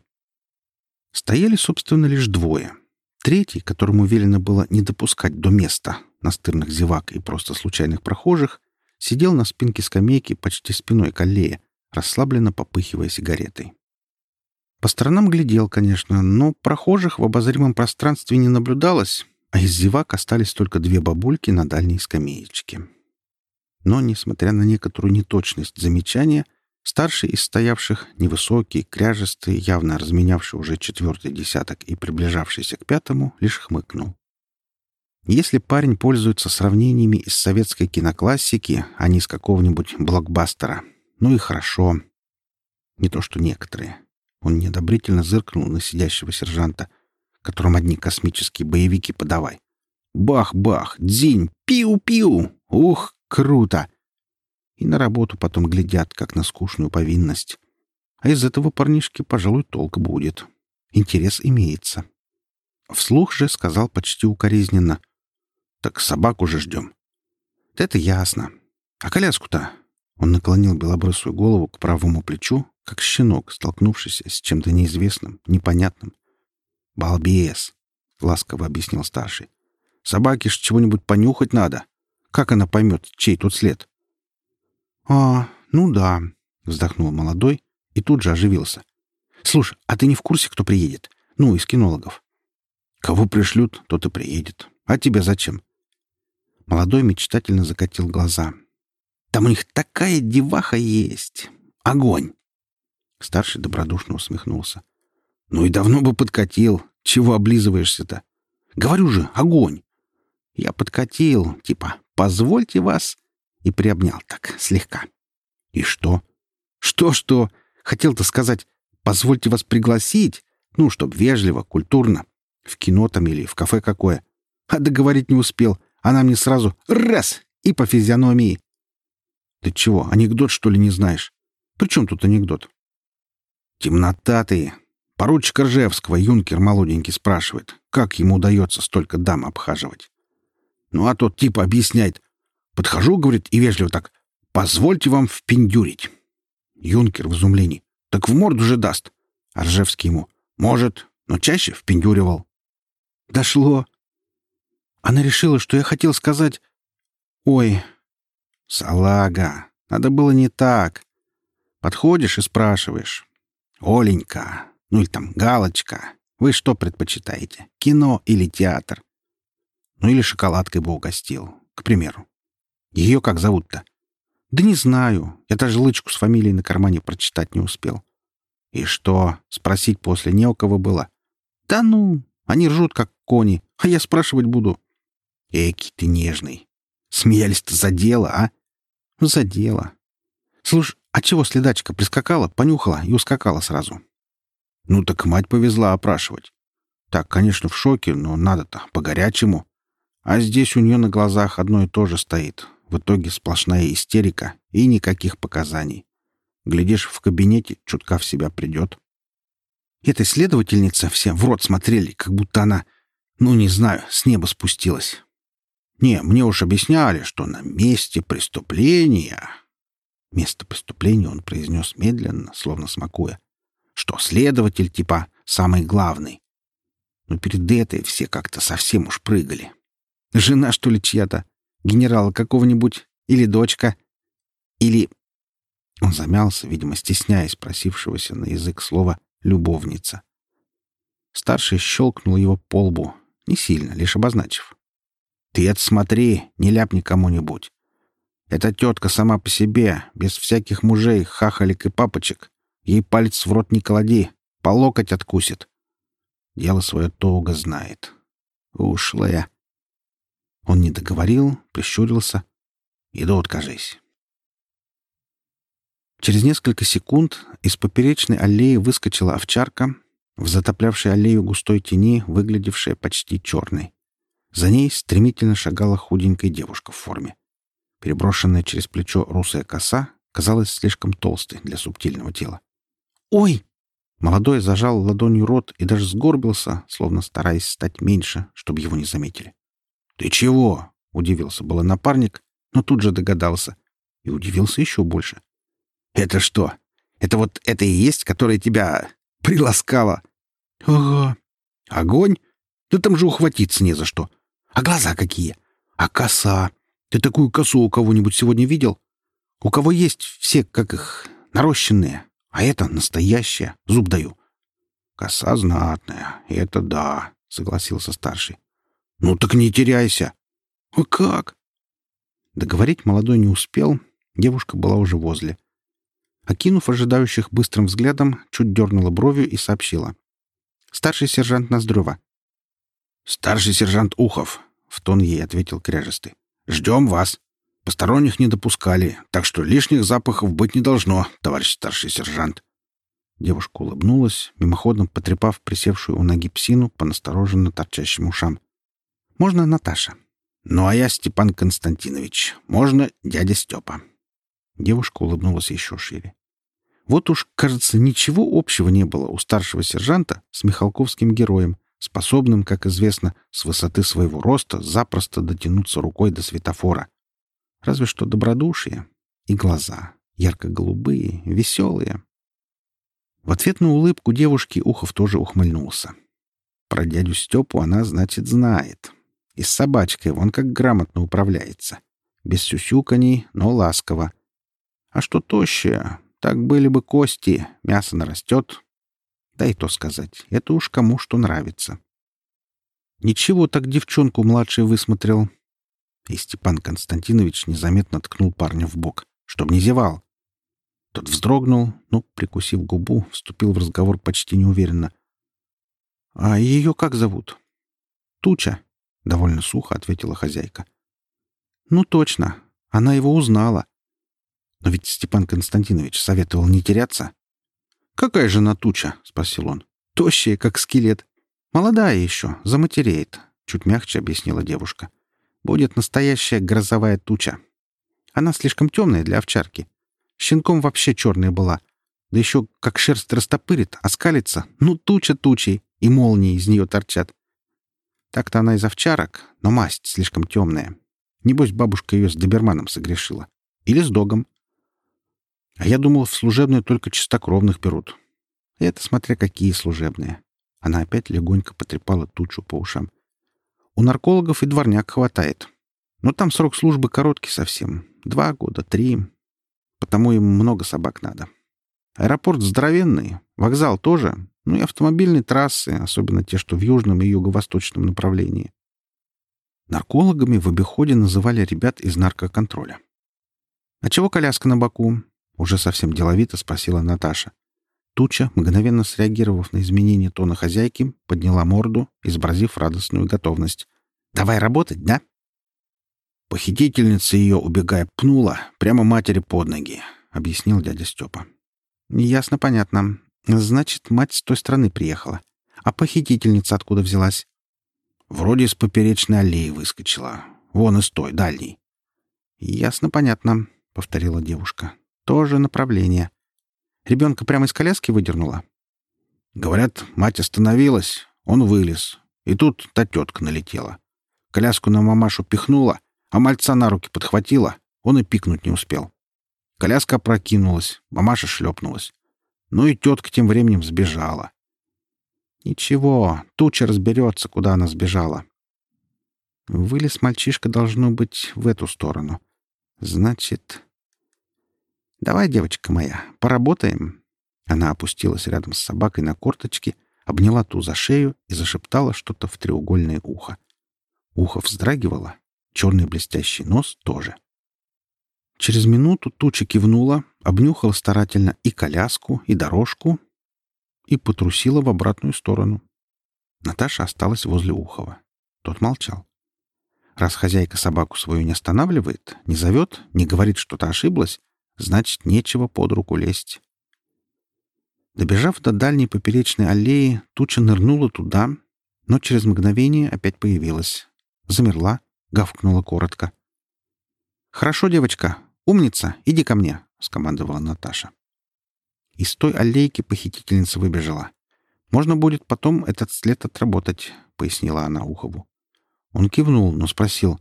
Стояли, собственно, лишь двое. Третий, которому велено было не допускать до места настырных зевак и просто случайных прохожих, сидел на спинке скамейки почти спиной к аллее, расслабленно попыхивая сигаретой. По сторонам глядел, конечно, но прохожих в обозримом пространстве не наблюдалось, а из зевак остались только две бабульки на дальней скамеечке. Но, несмотря на некоторую неточность замечания, старший из стоявших, невысокий, кряжестый, явно разменявший уже четвертый десяток и приближавшийся к пятому, лишь хмыкнул. Если парень пользуется сравнениями из советской киноклассики, а не из какого-нибудь блокбастера, ну и хорошо. Не то что некоторые. Он неодобрительно зыркнул на сидящего сержанта, которым одни космические боевики подавай. Бах-бах, дзинь, пиу-пиу! Ух, круто! И на работу потом глядят, как на скучную повинность. А из этого парнишки, пожалуй, толк будет. Интерес имеется. Вслух же сказал почти укоризненно. «Так собаку же ждем». «Это ясно. А коляску-то?» Он наклонил белобрысую голову к правому плечу, как щенок, столкнувшийся с чем-то неизвестным, непонятным. «Балбес!» — ласково объяснил старший. «Собаке ж чего-нибудь понюхать надо. Как она поймет, чей тут след?» «А, ну да», — вздохнул молодой и тут же оживился. «Слушай, а ты не в курсе, кто приедет? Ну, из кинологов». «Кого пришлют, тот и приедет. А тебе зачем?» Молодой мечтательно закатил глаза. «Там у них такая деваха есть! Огонь!» Старший добродушно усмехнулся. «Ну и давно бы подкатил. Чего облизываешься-то? Говорю же, огонь!» Я подкатил, типа «позвольте вас» и приобнял так, слегка. «И что?» «Что-что? Хотел-то сказать «позвольте вас пригласить», ну, чтоб вежливо, культурно, в кино там или в кафе какое. А договорить не успел. Она мне сразу «раз» и по физиономии. Ты чего, анекдот, что ли, не знаешь? При чем тут анекдот? Темнота ты. Поручик Ржевского юнкер молоденький спрашивает, как ему удается столько дам обхаживать. Ну, а тот типа объясняет. Подхожу, говорит, и вежливо так. Позвольте вам впендюрить. Юнкер в изумлении. Так в морду же даст. А Ржевский ему. Может, но чаще впендюривал. Дошло. Она решила, что я хотел сказать... Ой, салага, надо было не так. Подходишь и спрашиваешь. «Оленька, ну или там Галочка, вы что предпочитаете, кино или театр?» Ну или шоколадкой бы угостил, к примеру. Ее как зовут-то? Да не знаю. Я даже лычку с фамилией на кармане прочитать не успел. И что, спросить после не у кого было? Да ну, они ржут, как кони, а я спрашивать буду. Эки ты нежный. Смеялись-то за дело, а? За дело. Слушай, а чего следачка прискакала, понюхала и ускакала сразу? Ну так мать повезла опрашивать. Так, конечно, в шоке, но надо-то по-горячему. А здесь у нее на глазах одно и то же стоит. В итоге сплошная истерика и никаких показаний. Глядишь, в кабинете чутка в себя придет. Эта следовательница все в рот смотрели, как будто она, ну, не знаю, с неба спустилась. Не, мне уж объясняли, что на месте преступления Место преступления он произнес медленно, словно смакуя. Что следователь типа самый главный. Но перед этой все как-то совсем уж прыгали. Жена, что ли, чья-то? Генерала какого-нибудь? Или дочка? Или... Он замялся, видимо, стесняясь просившегося на язык слова «любовница». Старший щелкнул его по лбу, не сильно, лишь обозначив. «Ты это смотри, не ляпни кому-нибудь. Эта тетка сама по себе, без всяких мужей, хахалик и папочек. Ей палец в рот не клади, по локоть откусит. Дело свое туго знает. Ушлая. Он не договорил, прищурился. Иду, откажись. Через несколько секунд из поперечной аллеи выскочила овчарка, в затоплявшей аллею густой тени, выглядевшая почти черной. За ней стремительно шагала худенькая девушка в форме. Переброшенная через плечо русая коса казалась слишком толстой для субтильного тела. «Ой!» Молодой зажал ладонью рот и даже сгорбился, словно стараясь стать меньше, чтобы его не заметили. «Ты чего?» — удивился было напарник, но тут же догадался. И удивился еще больше. «Это что? Это вот это и есть, которая тебя приласкала?» «Ага». «Огонь? Да там же ухватиться не за что. А глаза какие? А коса? Ты такую косу у кого-нибудь сегодня видел? У кого есть все, как их, нарощенные, а это настоящая, зуб даю.
«Коса знатная, это да», — согласился старший. «Ну так не теряйся». «А как?» Договорить молодой не успел, девушка была уже возле. Окинув ожидающих быстрым взглядом, чуть дернула бровью и сообщила. «Старший сержант Ноздрева». «Старший сержант Ухов», — в тон ей ответил кряжестый. «Ждем вас. Посторонних не допускали, так что лишних запахов быть не должно, товарищ старший сержант». Девушка улыбнулась, мимоходом потрепав присевшую у ноги псину по настороженно торчащим ушам. «Можно Наташа?» «Ну, а я Степан Константинович. Можно дядя Степа». Девушка улыбнулась еще шире. Вот уж, кажется, ничего общего не было у старшего сержанта с Михалковским героем, способным, как известно, с высоты своего роста запросто дотянуться рукой до светофора. Разве что добродушие и глаза, ярко-голубые, веселые. В ответ на улыбку девушки Ухов тоже ухмыльнулся. Про дядю Степу она, значит, знает. И с собачкой он как грамотно управляется. Без сюсюканий, но ласково. А что тощее, так были бы кости, мясо нарастет. Да и то сказать, это уж кому что нравится. Ничего так девчонку младший высмотрел. И Степан Константинович незаметно ткнул парня в бок, чтоб не зевал. Тот вздрогнул, но, прикусив губу, вступил в разговор почти неуверенно. «А ее как зовут?» «Туча», — довольно сухо ответила хозяйка. «Ну точно, она его узнала. Но ведь Степан Константинович советовал не теряться. «Какая же она туча?» — спросил он. «Тощая, как скелет. Молодая еще, заматереет», — чуть мягче объяснила девушка. «Будет настоящая грозовая туча. Она слишком темная для овчарки. Щенком вообще черная была. Да еще как шерсть растопырит, оскалится. Ну, туча тучей, и молнии из нее торчат. Так-то она из овчарок, но масть слишком темная. Небось, бабушка ее с доберманом согрешила. Или с догом. А я думал, в служебные только чистокровных берут. Это смотря какие служебные. Она опять легонько потрепала тучу по ушам. У наркологов и дворняк хватает. Но там срок службы короткий совсем. Два года, три. Потому им много собак надо. Аэропорт здоровенный, вокзал тоже, ну и автомобильные трассы, особенно те, что в южном и юго-восточном направлении. Наркологами в обиходе называли ребят из наркоконтроля. «А чего коляска на боку?» — уже совсем деловито спросила Наташа. Туча, мгновенно среагировав на изменение тона хозяйки, подняла морду, изобразив радостную готовность. «Давай работать, да?» «Похитительница ее, убегая, пнула прямо матери под ноги», — объяснил дядя Степа. «Ясно, понятно. Значит, мать с той стороны приехала. А похитительница откуда взялась?» «Вроде с поперечной аллеи выскочила. Вон из той, дальней». «Ясно, понятно», — повторила девушка. Тоже направление. Ребенка прямо из коляски выдернула? Говорят, мать остановилась, он вылез. И тут та тетка налетела. Коляску на мамашу пихнула, а мальца на руки подхватила. Он и пикнуть не успел. Коляска опрокинулась, мамаша шлепнулась. Ну и тетка тем временем сбежала. Ничего, туча разберется, куда она сбежала. Вылез мальчишка должно быть в эту сторону. Значит, «Давай, девочка моя, поработаем». Она опустилась рядом с собакой на корточки, обняла ту за шею и зашептала что-то в треугольное ухо. Ухо вздрагивало, черный блестящий нос тоже. Через минуту туча кивнула, обнюхала старательно и коляску, и дорожку, и потрусила в обратную сторону. Наташа осталась возле Ухова. Тот молчал. Раз хозяйка собаку свою не останавливает, не зовет, не говорит, что-то ошиблась, Значит, нечего под руку лезть. Добежав до дальней поперечной аллеи, туча нырнула туда, но через мгновение опять появилась. Замерла, гавкнула коротко. «Хорошо, девочка. Умница. Иди ко мне», — скомандовала Наташа. Из той аллейки похитительница выбежала. «Можно будет потом этот след отработать», — пояснила она Ухову. Он кивнул, но спросил.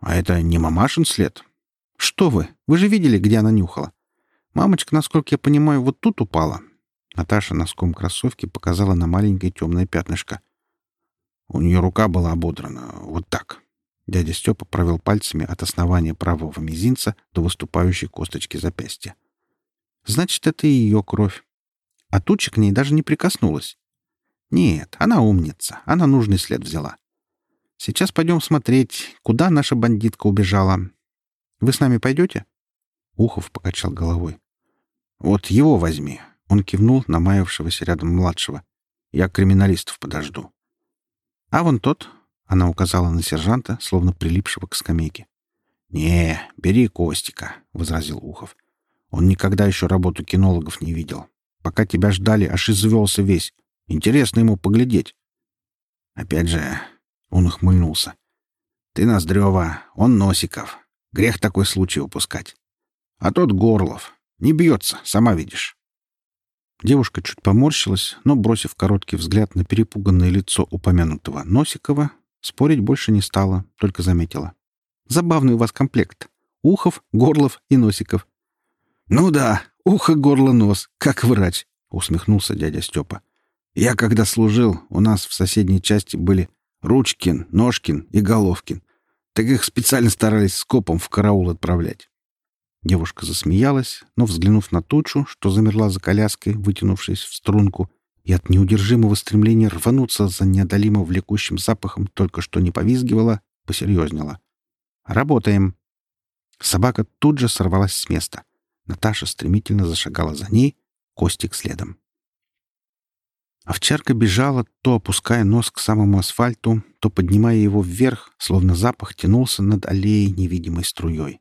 «А это не мамашин след?» «Что вы? Вы же видели, где она нюхала. Мамочка, насколько я понимаю, вот тут упала». Наташа носком кроссовки показала на маленькое темное пятнышко. У нее рука была ободрана. Вот так. Дядя Степа провел пальцами от основания правого мизинца до выступающей косточки запястья. «Значит, это ее кровь.
а туча к ней даже не прикоснулась. Нет, она умница, она нужный след взяла. Сейчас пойдем смотреть, куда наша бандитка убежала. Вы с нами пойдете?» Ухов покачал головой. «Вот его возьми». Он кивнул на маявшегося рядом младшего. «Я криминалистов подожду». «А вон тот», — она указала на сержанта, словно прилипшего к скамейке. «Не, бери Костика», — возразил Ухов. «Он никогда еще работу кинологов не видел. Пока тебя ждали, аж извелся весь. Интересно ему поглядеть». «Опять же, он ухмыльнулся. «Ты Ноздрева, он Носиков. Грех такой случай упускать. А тот Горлов. Не бьется, сама видишь». Девушка чуть поморщилась, но, бросив короткий взгляд на перепуганное лицо упомянутого Носикова, спорить больше не стала, только заметила. «Забавный у вас комплект. Ухов, Горлов и Носиков». «Ну да, ухо, горло, нос, как врач», — усмехнулся дядя Степа. «Я когда служил, у нас в соседней части были Ручкин, Ножкин и Головкин. Так их специально старались скопом в караул отправлять. Девушка засмеялась, но, взглянув на тучу, что замерла за коляской, вытянувшись в струнку, и от неудержимого стремления рвануться за неодолимо влекущим запахом только что не повизгивала, посерьезнела. «Работаем!» Собака тут же сорвалась с места. Наташа стремительно зашагала за ней, Костик следом. Овчарка бежала, то опуская нос к самому асфальту, то поднимая его вверх, словно запах тянулся над аллеей невидимой струей.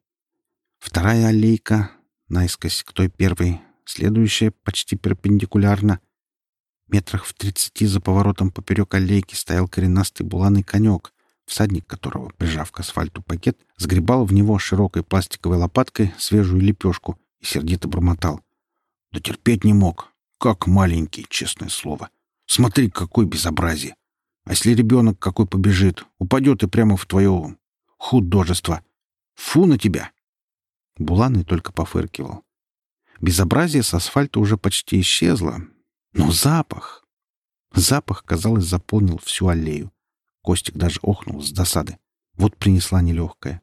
Вторая аллейка, наискось к той первой, следующая почти перпендикулярно. Метрах в тридцати за поворотом поперек аллейки стоял коренастый буланый конек, всадник которого, прижав к асфальту пакет, сгребал в него широкой пластиковой лопаткой свежую лепешку и сердито бормотал. «Да терпеть не мог. Как маленький, честное слово. Смотри, какое безобразие! А если ребенок какой побежит, упадет и прямо в твое художество? Фу на тебя!» Буланы только пофыркивал. Безобразие с асфальта уже почти исчезло. Но запах... Запах, казалось, заполнил всю аллею. Костик даже охнул с досады. Вот принесла нелегкая.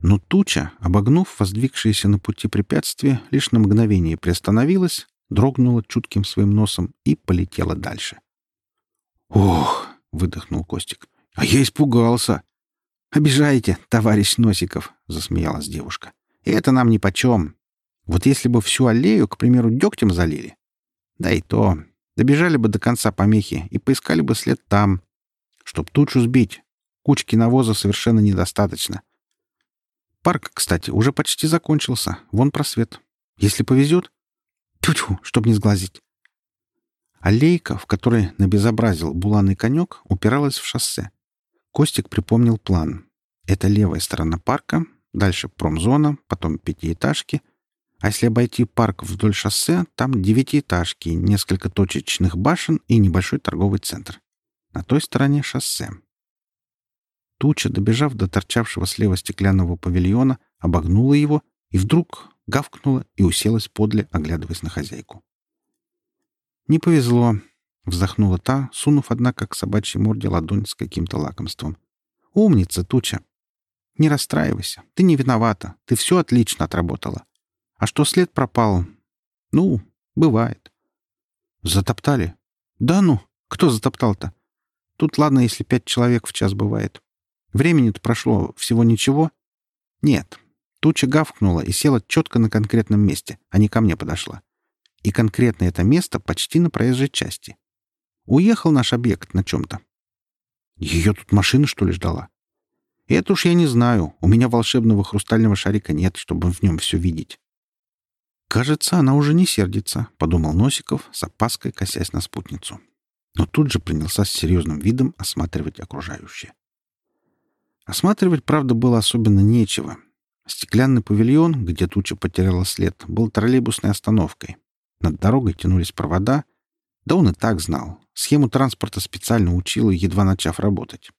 Но туча, обогнув воздвигшееся на пути препятствие, лишь на мгновение приостановилась, дрогнула чутким своим носом и полетела дальше. «Ох!» — выдохнул Костик. «А я испугался!» «Обижаете, товарищ Носиков!» — засмеялась девушка. «И это нам нипочем. Вот если бы всю аллею, к примеру, дегтем залили, да и то, добежали бы до конца помехи и поискали бы след там. Чтоб тучу сбить, кучки навоза совершенно недостаточно. Парк, кстати, уже почти закончился. Вон просвет. Если повезет, Тю-тю, чтоб не сглазить. Аллейка, в которой набезобразил буланый конек, упиралась в шоссе. Костик припомнил план. Это левая сторона парка, дальше промзона, потом пятиэтажки. А если обойти парк вдоль шоссе, там девятиэтажки, несколько точечных башен и небольшой торговый центр. На той стороне шоссе. Туча, добежав до торчавшего слева стеклянного павильона, обогнула его и вдруг гавкнула и уселась подле, оглядываясь на хозяйку. «Не повезло», — вздохнула та, сунув, однако, к собачьей морде ладонь с каким-то лакомством. «Умница, Туча! Не расстраивайся, ты не виновата, ты все отлично отработала. А что след пропал? Ну, бывает». «Затоптали?» «Да ну, кто затоптал-то? Тут ладно, если пять человек в час бывает. Времени-то прошло всего ничего. Нет, Туча гавкнула и села четко на конкретном месте, а не ко мне подошла. И конкретно это место почти на проезжей части. Уехал наш объект на чем-то. Ее тут машина, что ли, ждала? Это уж я не знаю. У меня волшебного хрустального шарика нет, чтобы в нем все видеть. «Кажется, она уже не сердится», — подумал Носиков, с опаской косясь на спутницу. Но тут же принялся с серьезным видом осматривать окружающее. Осматривать, правда, было особенно нечего — Стеклянный павильон, где туча потеряла след, был троллейбусной остановкой. Над дорогой тянулись провода. Да он и так знал. Схему транспорта специально учил, едва начав работать.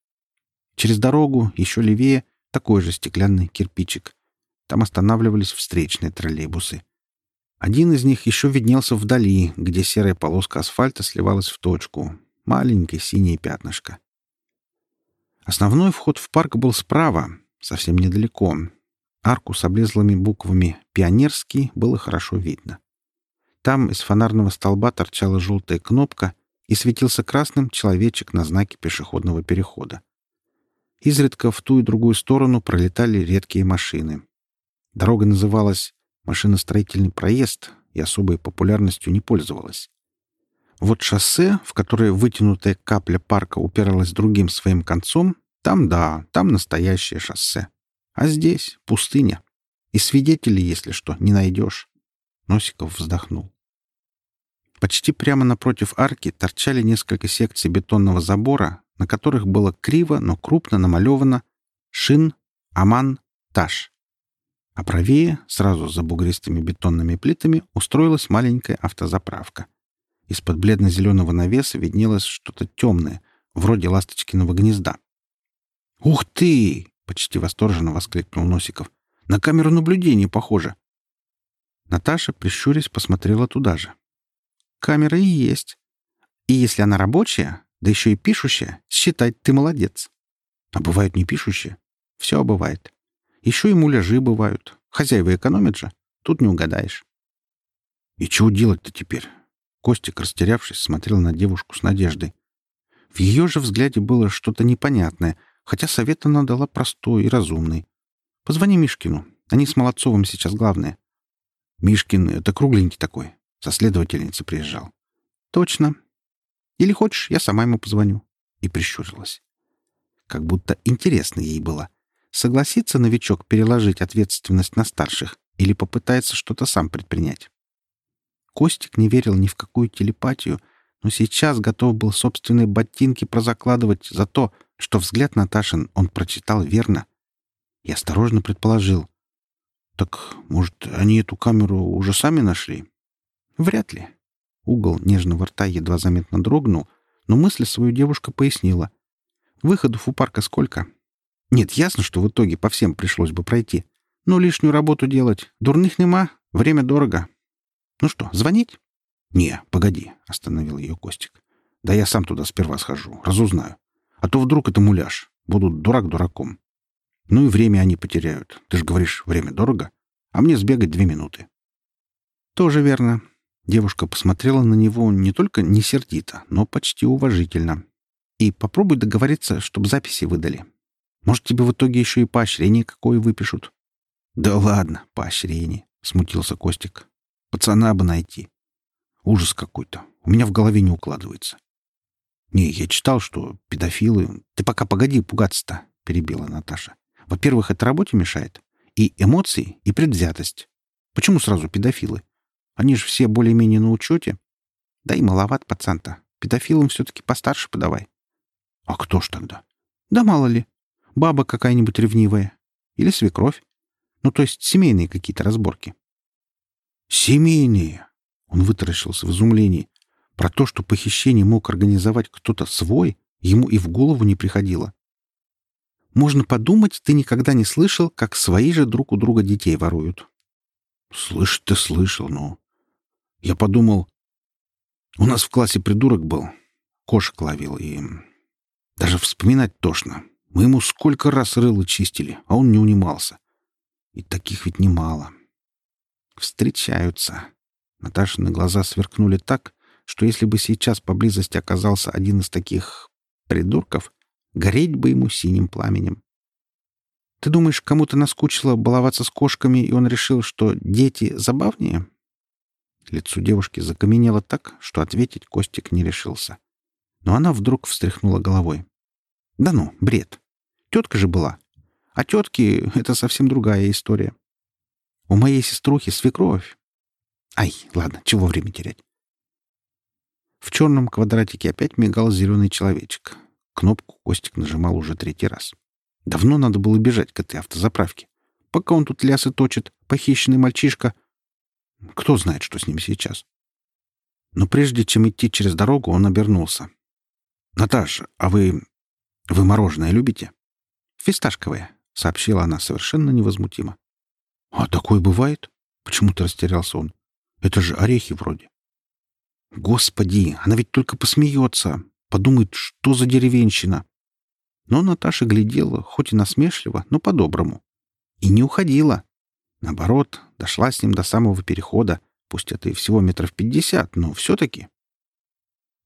Через дорогу, еще левее, такой же стеклянный кирпичик. Там останавливались встречные троллейбусы. Один из них еще виднелся вдали, где серая полоска асфальта сливалась в точку. Маленькое синее пятнышко. Основной вход в парк был справа, совсем недалеко, Арку с облезлыми буквами «Пионерский» было хорошо видно. Там из фонарного столба торчала желтая кнопка и светился красным человечек на знаке пешеходного перехода. Изредка в ту и другую сторону пролетали редкие машины. Дорога называлась «Машиностроительный проезд» и особой популярностью не пользовалась. Вот шоссе, в которое вытянутая капля парка упиралась другим своим концом, там да, там настоящее шоссе. А здесь пустыня. И свидетелей, если что, не найдешь. Носиков вздохнул. Почти прямо напротив арки торчали несколько секций бетонного забора, на которых было криво, но крупно намалевано «Шин», «Аман», «Таш». А правее, сразу за бугристыми бетонными плитами, устроилась маленькая автозаправка. Из-под бледно-зеленого навеса виднелось что-то темное, вроде ласточкиного гнезда. «Ух ты!» — почти восторженно воскликнул Носиков. «На камеру наблюдения похоже». Наташа, прищурясь, посмотрела туда же. «Камера и есть. И если она рабочая, да еще и пишущая, считать ты молодец. А бывают не пишущие. Все бывает. Еще и муляжи бывают. Хозяева экономят же. Тут не угадаешь». «И чего делать-то теперь?» Костик, растерявшись, смотрел на девушку с надеждой. В ее же взгляде было что-то непонятное — Хотя совет она дала простой и разумный. Позвони Мишкину. Они с Молодцовым сейчас главные. Мишкин — это кругленький такой. Со следовательницей приезжал. Точно. Или хочешь, я сама ему позвоню. И прищурилась. Как будто интересно ей было. Согласится новичок переложить ответственность на старших или попытается что-то сам предпринять. Костик не верил ни в какую телепатию, но сейчас готов был собственные ботинки прозакладывать за то, что взгляд Наташин он прочитал верно. И осторожно предположил. «Так, может, они эту камеру уже сами нашли?» «Вряд ли». Угол нежного рта едва заметно дрогнул, но мысль свою девушка пояснила. «Выходов у парка сколько?» «Нет, ясно, что в итоге по всем пришлось бы пройти. Но лишнюю работу делать. Дурных нема, время дорого. Ну что, звонить?» «Не, погоди», — остановил ее Костик. «Да я сам туда сперва схожу, разузнаю. А то вдруг это муляж. Будут дурак дураком. Ну и время они потеряют. Ты же говоришь, время дорого. А мне сбегать две минуты». «Тоже верно». Девушка посмотрела на него не только не сердито, но почти уважительно. «И попробуй договориться, чтобы записи выдали. Может, тебе в итоге еще и поощрение какое выпишут?» «Да ладно, поощрение», — смутился Костик. «Пацана бы найти. Ужас какой-то. У меня в голове не укладывается. «Не, я читал, что педофилы...» «Ты пока погоди пугаться-то», — перебила Наташа. «Во-первых, это работе мешает. И эмоции, и предвзятость. Почему сразу педофилы? Они же все более-менее на учете. Да и маловат пацан-то. Педофилам все-таки постарше подавай». «А кто ж тогда?» «Да мало ли. Баба какая-нибудь ревнивая. Или свекровь. Ну, то есть семейные какие-то разборки».
«Семейные!» Он вытаращился в изумлении. Про то, что похищение мог организовать кто-то свой, ему и в голову не приходило.
Можно подумать, ты никогда не слышал, как свои же друг у друга детей воруют.
Слышь, ты слышал, но... Я подумал... У нас в классе придурок был. Кошек ловил, и... Даже вспоминать тошно. Мы ему сколько раз рыло чистили, а он не унимался. И таких ведь немало.
Встречаются. Наташины глаза сверкнули так, что если бы сейчас поблизости оказался один из таких придурков, гореть бы ему синим пламенем. Ты думаешь, кому-то наскучило баловаться с кошками, и он решил, что дети забавнее? Лицо девушки закаменело так, что ответить Костик не решился. Но она вдруг встряхнула головой. «Да ну, бред. Тетка же была. А тетки — это совсем другая история. У моей сеструхи свекровь. Ай, ладно, чего время терять. В черном квадратике опять мигал зеленый человечек. Кнопку Костик нажимал уже третий раз. Давно надо было бежать к этой автозаправке. Пока он тут лясы точит, похищенный мальчишка. Кто знает, что с ним сейчас. Но прежде чем идти через дорогу, он обернулся. «Наташа, а вы... вы мороженое любите?» «Фисташковое», — сообщила она совершенно невозмутимо. «А такое бывает?» — почему-то растерялся он. «Это же орехи вроде». Господи, она ведь только посмеется. Подумает, что за деревенщина. Но Наташа глядела, хоть и насмешливо, но по-доброму. И не уходила. Наоборот, дошла с ним до самого перехода, Пусть это и всего метров пятьдесят, но все-таки.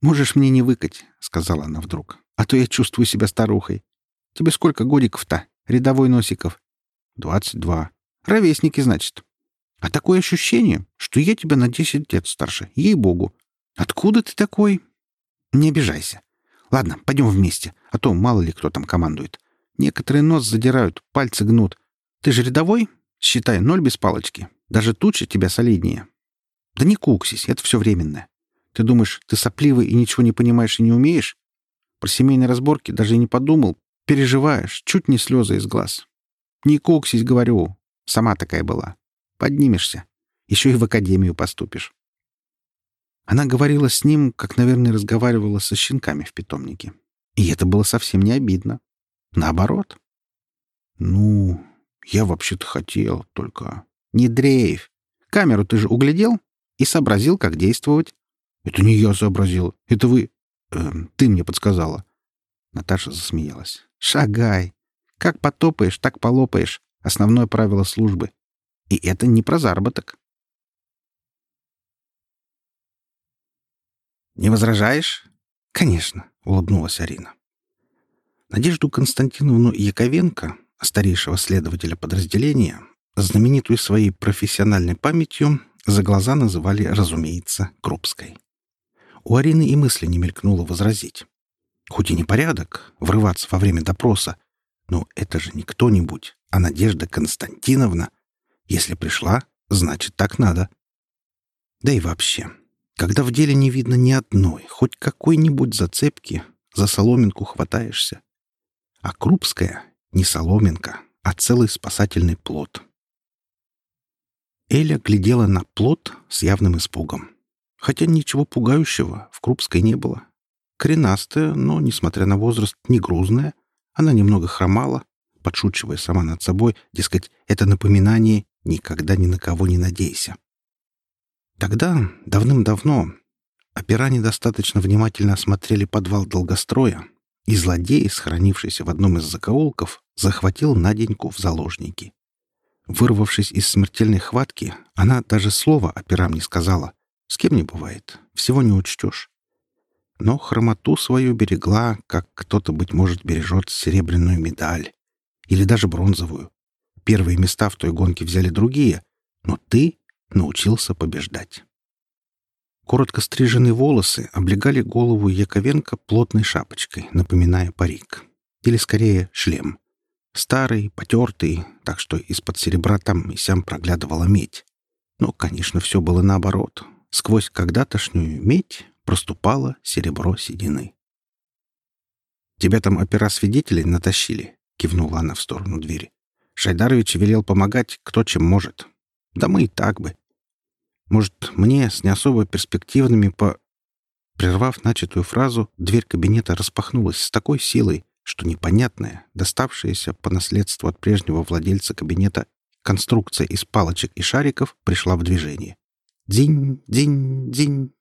«Можешь мне не выкать», — сказала она вдруг, — «а то я чувствую себя старухой. Тебе сколько годиков-то, рядовой Носиков?» «Двадцать два. Ровесники, значит. А такое ощущение, что я тебя на десять лет старше, ей-богу. Откуда ты такой?» «Не обижайся. Ладно, пойдем вместе, а то мало ли кто там командует. Некоторые нос задирают, пальцы гнут. Ты же рядовой? Считай, ноль без палочки. Даже туча тебя солиднее. Да не куксись, это все временное. Ты думаешь, ты сопливый и ничего не понимаешь и не умеешь? Про семейные разборки даже и не подумал. Переживаешь, чуть не слезы из глаз. Не куксись, говорю. Сама такая была. Поднимешься. Еще и в академию поступишь. Она говорила с ним, как, наверное, разговаривала со щенками в питомнике. И это было совсем не обидно. Наоборот. «Ну, я вообще-то хотел, только...» «Не дрейф. Камеру ты же углядел и сообразил, как действовать». «Это не я сообразил. Это вы... Э, ты мне подсказала». Наташа засмеялась. «Шагай. Как потопаешь, так полопаешь. Основное правило службы. И это не про заработок». «Не возражаешь?» «Конечно», — улыбнулась Арина. Надежду Константиновну Яковенко, старейшего следователя подразделения, знаменитую своей профессиональной памятью, за глаза называли, разумеется, Крупской. У Арины и мысли не мелькнуло возразить. Хоть и непорядок врываться во время допроса, но это же не кто-нибудь, а Надежда Константиновна. Если пришла, значит, так надо. Да и вообще, когда в деле не видно ни одной, хоть какой-нибудь зацепки, за соломинку хватаешься. А Крупская — не соломинка, а целый спасательный плод. Эля глядела на плод с явным испугом. Хотя ничего пугающего в Крупской не было. Коренастая, но, несмотря на возраст, не грузная, она немного хромала, подшучивая сама над собой, дескать, это напоминание «никогда ни на кого не надейся». Тогда, давным-давно, опера недостаточно внимательно осмотрели подвал долгостроя, и злодей, схоронившийся в одном из закоулков, захватил Наденьку в заложники. Вырвавшись из смертельной хватки, она даже слова операм не сказала. С кем не бывает, всего не учтешь. Но хромоту свою берегла, как кто-то, быть может, бережет серебряную медаль. Или даже бронзовую. Первые места в той гонке взяли другие, но ты научился побеждать. Коротко стриженные волосы облегали голову Яковенко плотной шапочкой, напоминая парик. Или, скорее, шлем. Старый, потертый, так что из-под серебра там и сям проглядывала медь. Но, конечно, все было наоборот. Сквозь когда-тошнюю медь проступало серебро седины. «Тебя там опера свидетелей натащили?» — кивнула она в сторону двери. «Шайдарович велел помогать, кто чем может. Да мы и так бы. Может, мне с не особо перспективными по...» Прервав начатую фразу, дверь кабинета распахнулась с такой силой, что непонятная, доставшаяся по наследству от прежнего владельца кабинета конструкция из палочек и шариков пришла в движение. Динь, динь, динь.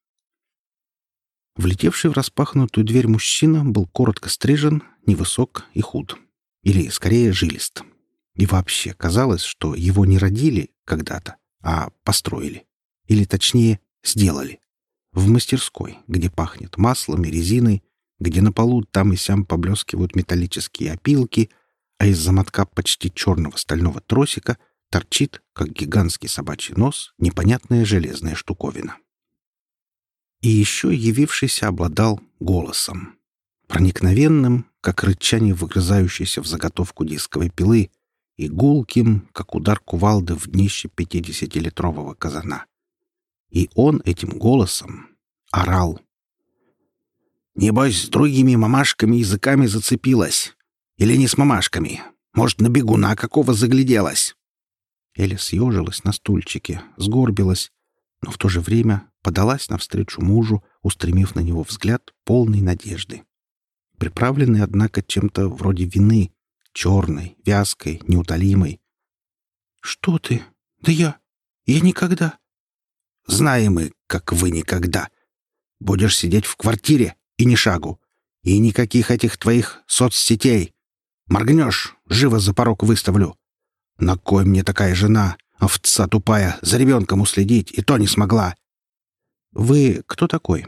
Влетевший в распахнутую дверь мужчина был коротко стрижен, невысок и худ. Или, скорее, жилист. И вообще казалось, что его не родили когда-то, а построили. Или, точнее, сделали. В мастерской, где пахнет маслом и резиной, где на полу там и сям поблескивают металлические опилки, а из-за мотка почти черного стального тросика торчит, как гигантский собачий нос, непонятная железная штуковина. И еще явившийся обладал голосом. Проникновенным, как рычание выгрызающейся в заготовку дисковой пилы, и гулким, как удар кувалды в днище пятидесятилитрового казана. И он этим голосом орал. «Небось, с другими мамашками языками зацепилась. Или не с мамашками. Может, на бегуна какого загляделась?» Эля съежилась на стульчике, сгорбилась, но в то же время подалась навстречу мужу, устремив на него взгляд полной надежды. Приправленный, однако, чем-то вроде вины, черной, вязкой, неутолимой. «Что ты? Да я... Я никогда...» «Знаем мы, как вы никогда. Будешь сидеть в квартире и ни шагу. И никаких этих твоих соцсетей. Моргнешь, живо за порог выставлю. На кой мне такая жена?
Овца тупая, за ребенком уследить, и то не смогла.
Вы кто такой?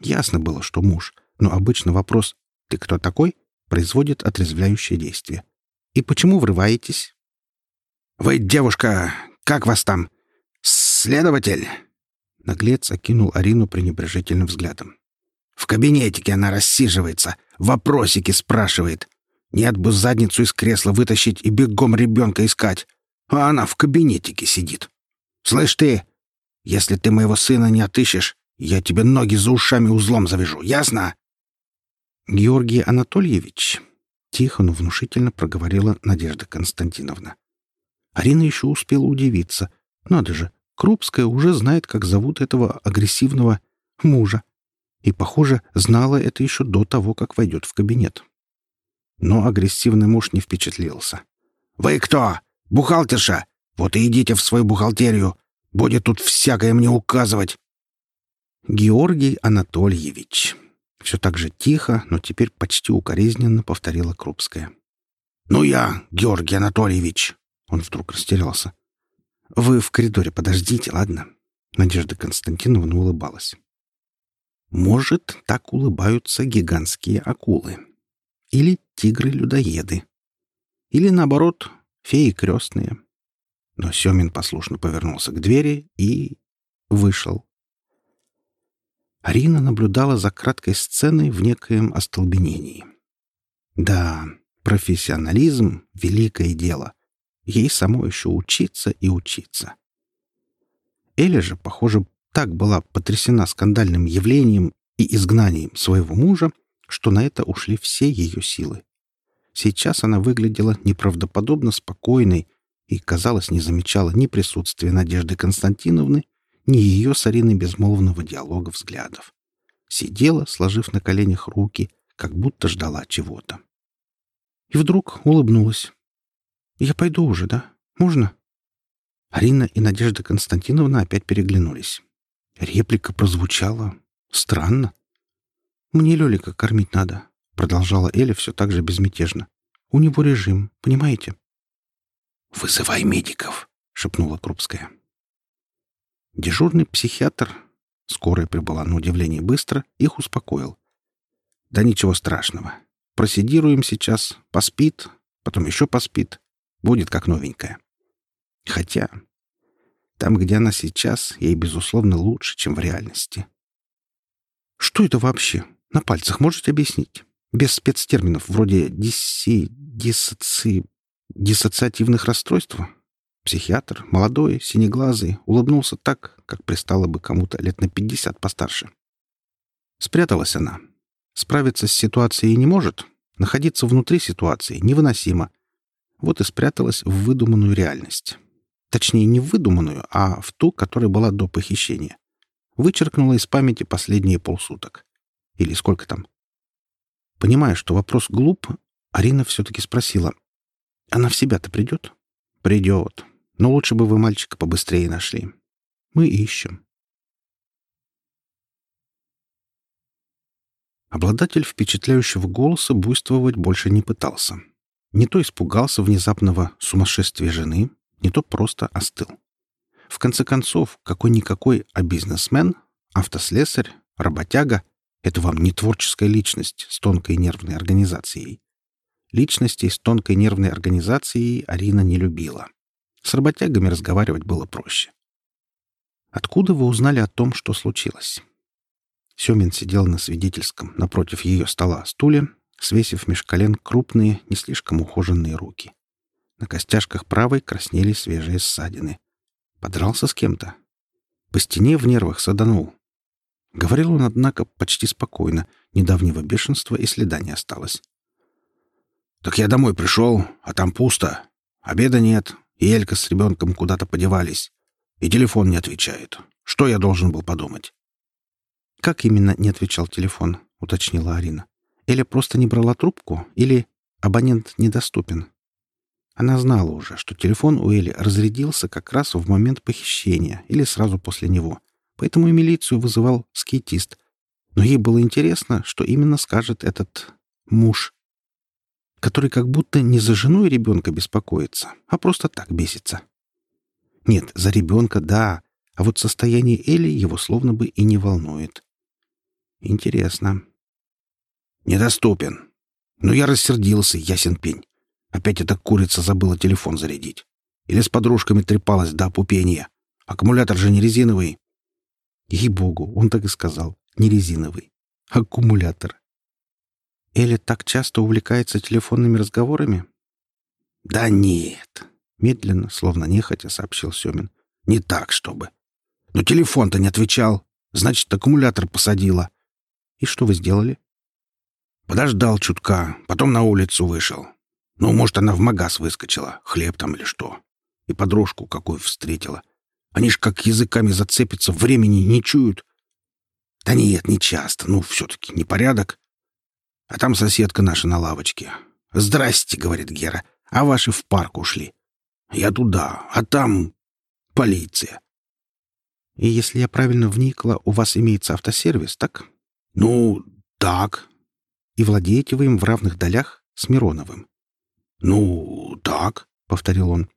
Ясно было, что муж, но обычно вопрос «ты кто такой?» производит отрезвляющее действие. И почему врываетесь?
«Вы, девушка, как вас там? Следователь?»
Наглец окинул Арину пренебрежительным взглядом.
«В кабинетике она рассиживается, вопросики спрашивает. Нет бы задницу из кресла вытащить и бегом ребенка искать, а она в кабинетике сидит. Слышь ты, если ты моего сына не отыщешь, я тебе ноги за ушами узлом завяжу, ясно?»
«Георгий Анатольевич», — тихо, но внушительно проговорила Надежда Константиновна. Арина еще успела удивиться. Надо же, Крупская уже знает, как зовут этого агрессивного мужа. И, похоже, знала это еще до того, как войдет в кабинет. Но агрессивный муж не впечатлился.
«Вы кто? Бухгалтерша? Вот и идите в свою бухгалтерию. Будет тут всякое мне указывать».
«Георгий Анатольевич». Все так же тихо, но теперь почти укоризненно повторила Крупская.
«Ну я, Георгий Анатольевич!» Он вдруг растерялся.
«Вы в коридоре подождите, ладно?» Надежда Константиновна улыбалась. «Может, так улыбаются гигантские акулы. Или тигры-людоеды. Или, наоборот, феи крестные». Но Семин послушно повернулся к двери и... вышел. Арина наблюдала за краткой сценой в некоем остолбенении. Да, профессионализм — великое дело — Ей самой еще учиться и учиться. Эля же, похоже, так была потрясена скандальным явлением и изгнанием своего мужа, что на это ушли все ее силы. Сейчас она выглядела неправдоподобно спокойной и, казалось, не замечала ни присутствия Надежды Константиновны, ни ее с Ариной безмолвного диалога взглядов. Сидела, сложив на коленях руки, как будто ждала чего-то. И вдруг улыбнулась. «Я пойду уже, да? Можно?» Арина и Надежда Константиновна опять переглянулись. Реплика прозвучала странно. «Мне Лёлика кормить надо», — продолжала Эля все так же безмятежно. «У него режим, понимаете?»
«Вызывай медиков», — шепнула Крупская.
Дежурный психиатр, скорая прибыла на удивление быстро, их успокоил. «Да ничего страшного. Проседируем сейчас, поспит, потом еще поспит. Будет как новенькая. Хотя там, где она сейчас, ей, безусловно, лучше, чем в реальности. Что это вообще? На пальцах можете объяснить? Без спецтерминов вроде дисси, диссоци... диссоциативных расстройств? Психиатр, молодой, синеглазый, улыбнулся так, как пристало бы кому-то лет на пятьдесят постарше. Спряталась она. Справиться с ситуацией не может. Находиться внутри ситуации невыносимо — вот и спряталась в выдуманную реальность. Точнее, не в выдуманную, а в ту, которая была до похищения. Вычеркнула из памяти последние полсуток. Или сколько там. Понимая, что вопрос глуп, Арина все-таки спросила. «Она в себя-то придет?» «Придет. Но лучше бы вы мальчика побыстрее нашли. Мы ищем». Обладатель впечатляющего голоса буйствовать больше не пытался. Не то испугался внезапного сумасшествия жены, не то просто остыл. В конце концов, какой-никакой, а бизнесмен, автослесарь, работяга — это вам не творческая личность с тонкой нервной организацией. Личностей с тонкой нервной организацией Арина не любила. С работягами разговаривать было проще. «Откуда вы узнали о том, что случилось?» Семин сидел на свидетельском напротив ее стола стуле свесив меж колен крупные, не слишком ухоженные руки. На костяшках правой краснели свежие ссадины. Подрался с кем-то. По стене в нервах саданул. Говорил он, однако, почти спокойно. Недавнего бешенства и следа не осталось.
«Так я домой пришел, а там пусто. Обеда нет, и Элька с ребенком куда-то подевались. И телефон не отвечает. Что я должен был подумать?»
«Как именно не отвечал телефон?» — уточнила Арина. Или просто не брала трубку, или абонент недоступен. Она знала уже, что телефон у Эли разрядился как раз в момент похищения или сразу после него, поэтому и милицию вызывал скейтист. Но ей было интересно, что именно скажет этот муж, который как будто не за жену и ребенка беспокоится, а просто так бесится. Нет, за ребенка — да, а вот состояние Эли его словно бы и не волнует. Интересно.
Недоступен. Но я рассердился, ясен пень. Опять эта курица забыла телефон зарядить. Или с подружками трепалась до опупения. Аккумулятор же не резиновый.
Ей-богу, он так и сказал. Не резиновый. Аккумулятор. Эля так часто увлекается телефонными разговорами?
Да нет. Медленно, словно нехотя, сообщил Семин. Не так, чтобы. Но телефон-то не отвечал. Значит, аккумулятор посадила.
И что вы сделали?
Подождал чутка, потом на улицу вышел. Ну, может, она в магаз выскочила, хлеб там или что. И подружку какую встретила. Они ж как языками зацепятся, времени не чуют. Да нет, не часто, ну, все-таки непорядок. А там соседка наша на лавочке. «Здрасте», — говорит Гера, — «а ваши в парк ушли». Я туда, а там полиция.
И если я правильно вникла, у вас имеется автосервис, так?
Ну, так.
И владеете вы им в равных долях с Мироновым?
Ну, так, повторил он.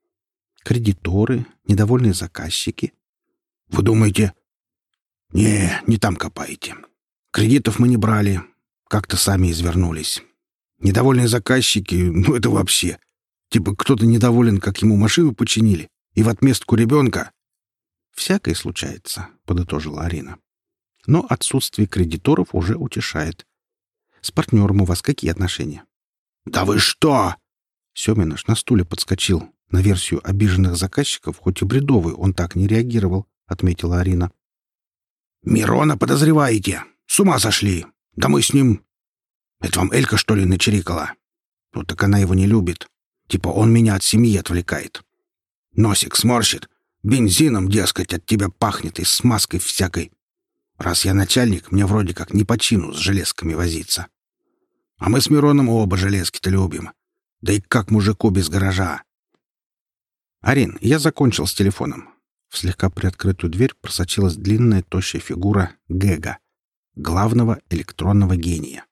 Кредиторы, недовольные заказчики.
Вы думаете? Не, не там копаете. Кредитов мы не брали, как-то сами извернулись. Недовольные заказчики, ну это вообще. Типа кто-то недоволен, как ему машину починили, и в отместку ребенка.
«Всякое случается», — подытожила Арина. «Но отсутствие кредиторов уже утешает. С партнером у вас какие отношения?»
«Да вы что!»
Семин аж на стуле подскочил. На версию обиженных заказчиков, хоть и бредовый, он так не реагировал, — отметила Арина.
«Мирона подозреваете? С ума сошли! Да мы с ним... Это вам Элька, что ли, начерикала? Ну так она его не любит. Типа он меня от семьи отвлекает. Носик сморщит. Бензином, дескать, от тебя пахнет и смазкой всякой. Раз я начальник, мне вроде как не по чину с железками возиться. А мы с Мироном оба железки-то любим. Да и как мужику без гаража.
«Арин, я закончил с телефоном». В слегка приоткрытую дверь просочилась длинная тощая фигура Гэга, главного электронного гения.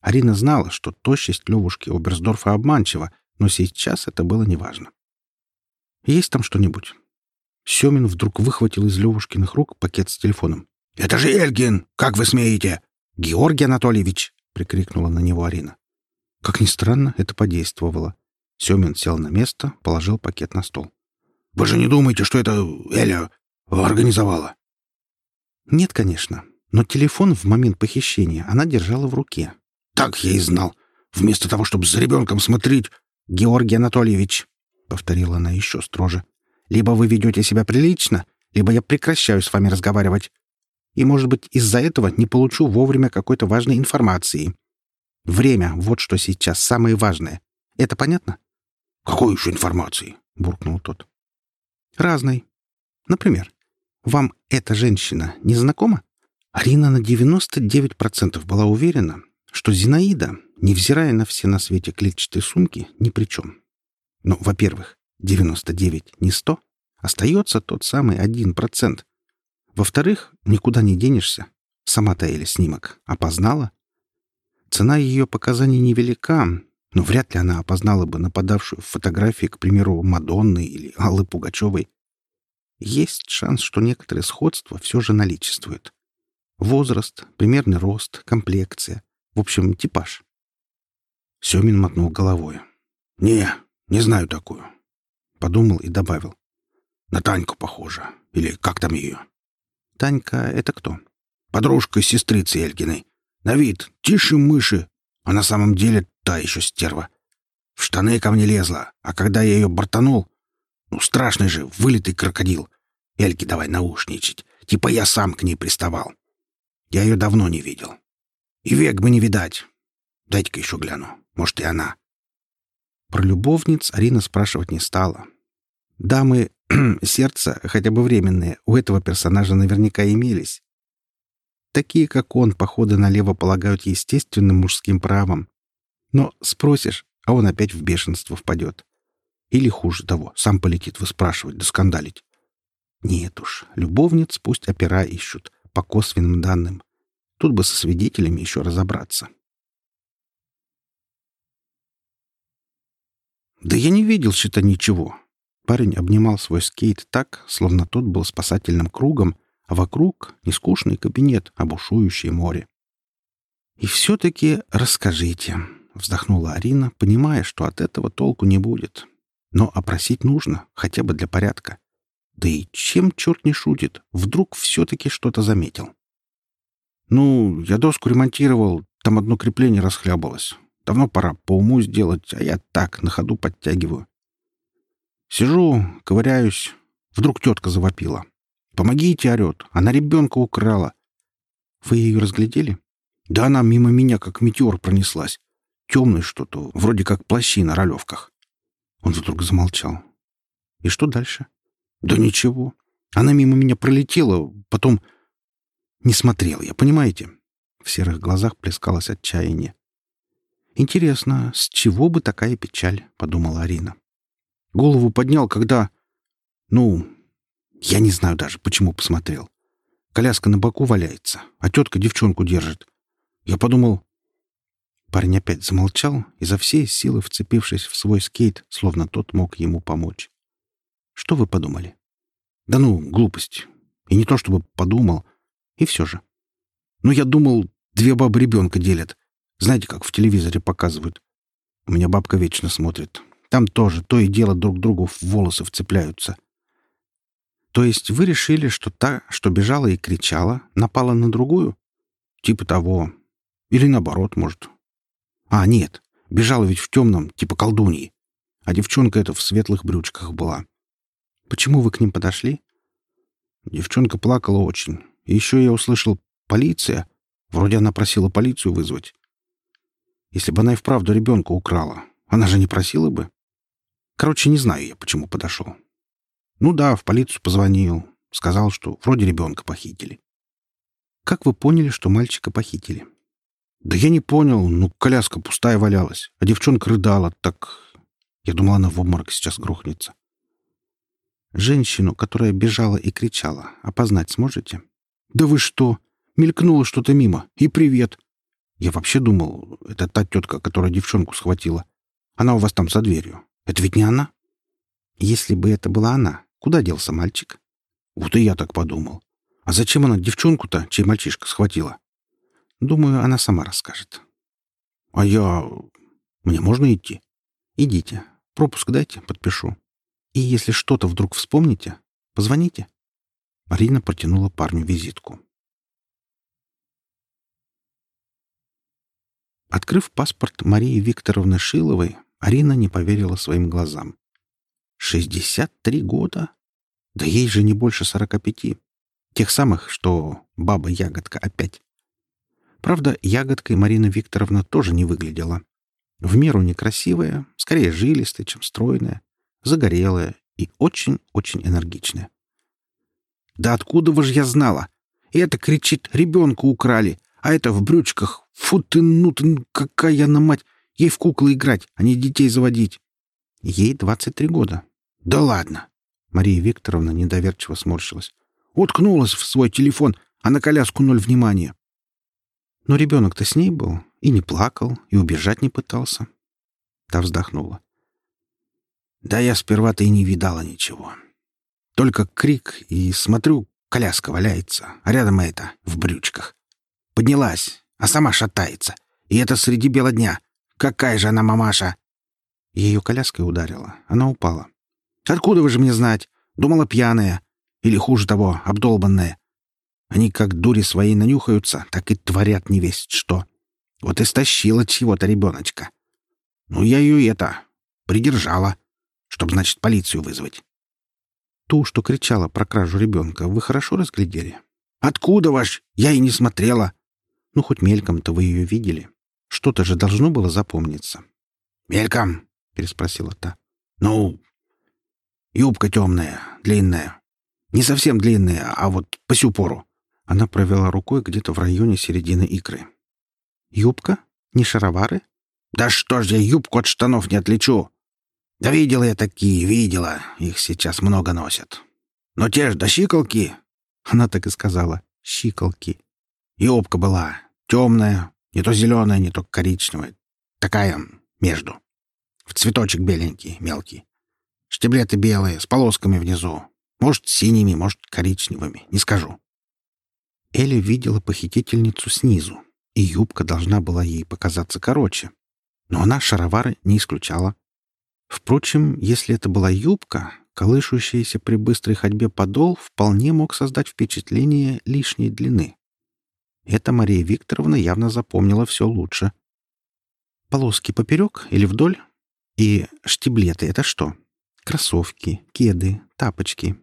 Арина знала, что тощесть Левушки Оберсдорфа обманчива, но сейчас это было неважно. «Есть там что-нибудь?» Семин вдруг выхватил из Левушкиных рук пакет с телефоном.
«Это же Эльгин! Как вы смеете?»
«Георгий Анатольевич!» — прикрикнула на него Арина. Как ни странно, это подействовало. Семин сел на место, положил пакет на стол.
«Вы же не думаете, что это Эля организовала?»
«Нет, конечно. Но телефон в момент похищения она держала в руке».
«Так я и знал. Вместо того, чтобы за ребенком смотреть,
«Георгий Анатольевич», — повторила она еще строже, — «либо вы ведете себя прилично, либо я прекращаю с вами разговаривать. И, может быть, из-за этого не получу вовремя какой-то важной информации. Время — вот что сейчас самое важное. Это понятно?»
«Какой еще информации?» — буркнул тот.
«Разной. Например, вам эта женщина не знакома?» Арина на 99% была уверена, что Зинаида, невзирая на все на свете клетчатые сумки, ни при чем. Но, во-первых, 99 не 100, остается тот самый 1%. Во-вторых, никуда не денешься. Сама-то Эля снимок опознала. Цена ее показаний невелика, но вряд ли она опознала бы нападавшую в фотографии, к примеру, Мадонны или Аллы Пугачевой. Есть шанс, что некоторые сходства все же наличествуют. Возраст, примерный рост, комплекция. В общем, типаж.
Семин мотнул головой. «Не, не знаю такую».
Подумал и добавил.
«На Таньку похоже. Или как там ее?»
«Танька — это кто?»
«Подружка сестрицы Эльгиной. На вид тише мыши, а на самом деле та еще стерва. В штаны ко мне лезла, а когда я ее бортанул... Ну, страшный же, вылитый крокодил. Эльки давай наушничать. Типа я сам к ней приставал. Я ее давно не видел. И век бы не видать. Дайте-ка еще гляну. Может, и она.
Про любовниц Арина спрашивать не стала. Дамы сердца, хотя бы временные, у этого персонажа наверняка имелись. Такие, как он, походы налево полагают естественным мужским правом. Но спросишь, а он опять в бешенство впадет. Или, хуже того, сам полетит выспрашивать да скандалить. Нет уж, любовниц пусть опера ищут, по косвенным данным. Тут бы со свидетелями еще разобраться.
Да я не видел, считай, ничего.
Парень обнимал свой скейт так, словно тот был спасательным кругом, а вокруг — нескучный кабинет, обушующий море. «И все-таки расскажите», — вздохнула Арина, понимая, что от этого толку не будет. «Но опросить нужно, хотя бы для порядка. Да и чем черт не шутит, вдруг все-таки что-то заметил?» «Ну, я доску ремонтировал, там одно крепление расхлябалось. Давно пора по уму сделать, а я так, на ходу подтягиваю. Сижу, ковыряюсь. Вдруг тетка завопила. «Помогите!» — орет. «Она ребенка украла!» «Вы ее разглядели?» «Да она мимо меня, как метеор, пронеслась. Темное что-то, вроде как плащи на ролевках». Он вдруг замолчал. «И что дальше?» «Да ничего. Она мимо меня пролетела, потом...» «Не смотрел я, понимаете?» В серых глазах плескалось отчаяние. «Интересно, с чего бы такая печаль?» — подумала Арина. Голову поднял, когда... Ну, я не знаю даже, почему посмотрел. Коляска на боку валяется, а тетка девчонку держит. Я подумал... Парень опять замолчал, изо всей силы вцепившись в свой скейт, словно тот мог ему помочь. «Что вы подумали?» «Да ну, глупость. И не то чтобы подумал. И все же. Ну, я думал, две бабы ребенка делят. Знаете, как в телевизоре показывают. У меня бабка вечно смотрит. Там тоже то и дело друг другу в волосы вцепляются. То есть вы решили, что та, что бежала и кричала, напала на другую? Типа того. Или наоборот, может. А, нет. Бежала ведь в темном, типа колдуньи. А девчонка эта в светлых брючках была. Почему вы к ним подошли? Девчонка плакала очень. И еще я услышал «полиция». Вроде она просила полицию вызвать. Если бы она и вправду ребенка украла, она же не просила бы. Короче, не знаю я, почему подошел. Ну да, в полицию позвонил. Сказал, что вроде ребенка похитили. Как вы поняли, что мальчика похитили? Да я не понял. Ну, коляска пустая валялась, а девчонка рыдала. Так... Я думал, она в обморок сейчас грохнется. Женщину, которая бежала и кричала, опознать сможете? Да вы что? Мелькнуло что-то мимо. И привет. Я вообще думал, это та тетка, которая девчонку схватила. Она у вас там за дверью. Это ведь не она? Если бы это была она, куда делся мальчик? Вот и я так подумал. А зачем она девчонку-то, чей мальчишка, схватила? Думаю, она сама расскажет. А я... Мне можно идти? Идите. Пропуск дайте, подпишу. И если что-то вдруг вспомните, позвоните. Марина протянула парню визитку. Открыв паспорт Марии Викторовны Шиловой, Арина не поверила своим глазам. «Шестьдесят три года? Да ей же не больше сорока пяти. Тех самых, что баба-ягодка опять. Правда, ягодкой Марина Викторовна тоже не выглядела. В меру некрасивая, скорее жилистая, чем стройная, загорелая и очень-очень энергичная. «Да откуда вы ж я знала? И это кричит, ребенка украли, а это в брючках. Фу ты, ну ты, какая она мать! Ей в куклы играть, а не детей заводить. Ей 23 года. Да ладно. Мария Викторовна недоверчиво сморщилась. Уткнулась в свой телефон, а на коляску ноль внимания. Но ребенок-то с ней был, и не плакал, и убежать не пытался. Та вздохнула. Да я сперва-то и не видала ничего. Только крик, и смотрю, коляска валяется, а рядом это, в брючках. Поднялась, а сама шатается. И это среди бела дня. Какая же она мамаша!» Ее коляской ударила. Она упала. «Откуда вы же мне знать? Думала пьяная. Или, хуже того, обдолбанная. Они как дури свои нанюхаются, так и творят не весть что. Вот и стащила чего-то ребеночка. Ну, я ее это... придержала, чтобы, значит, полицию вызвать. Ту, что кричала про кражу ребенка, вы хорошо разглядели? Откуда ваш? Я и не смотрела. Ну, хоть мельком-то вы ее видели. Что-то же должно было запомниться. «Мельком?» — переспросила та. «Ну, юбка темная, длинная. Не совсем длинная, а вот по сю пору». Она провела рукой где-то в районе середины икры. «Юбка? Не шаровары?» «Да что ж я юбку от штанов не отличу!» «Да видела я такие, видела. Их сейчас много носят. Но те ж до щиколки!» Она так и сказала. «Щиколки». Юбка была темная, не то зеленая, не то коричневая. Такая между. В цветочек беленький, мелкий.
Штиблеты белые, с полосками внизу. Может, синими, может, коричневыми. Не скажу.
Эля видела похитительницу снизу, и юбка должна была ей показаться короче. Но она шаровары не исключала. Впрочем, если это была юбка, колышущийся при быстрой ходьбе подол вполне мог создать впечатление лишней длины. Это Мария Викторовна явно запомнила все лучше. Полоски поперек или вдоль? И штиблеты — это что? Кроссовки, кеды, тапочки.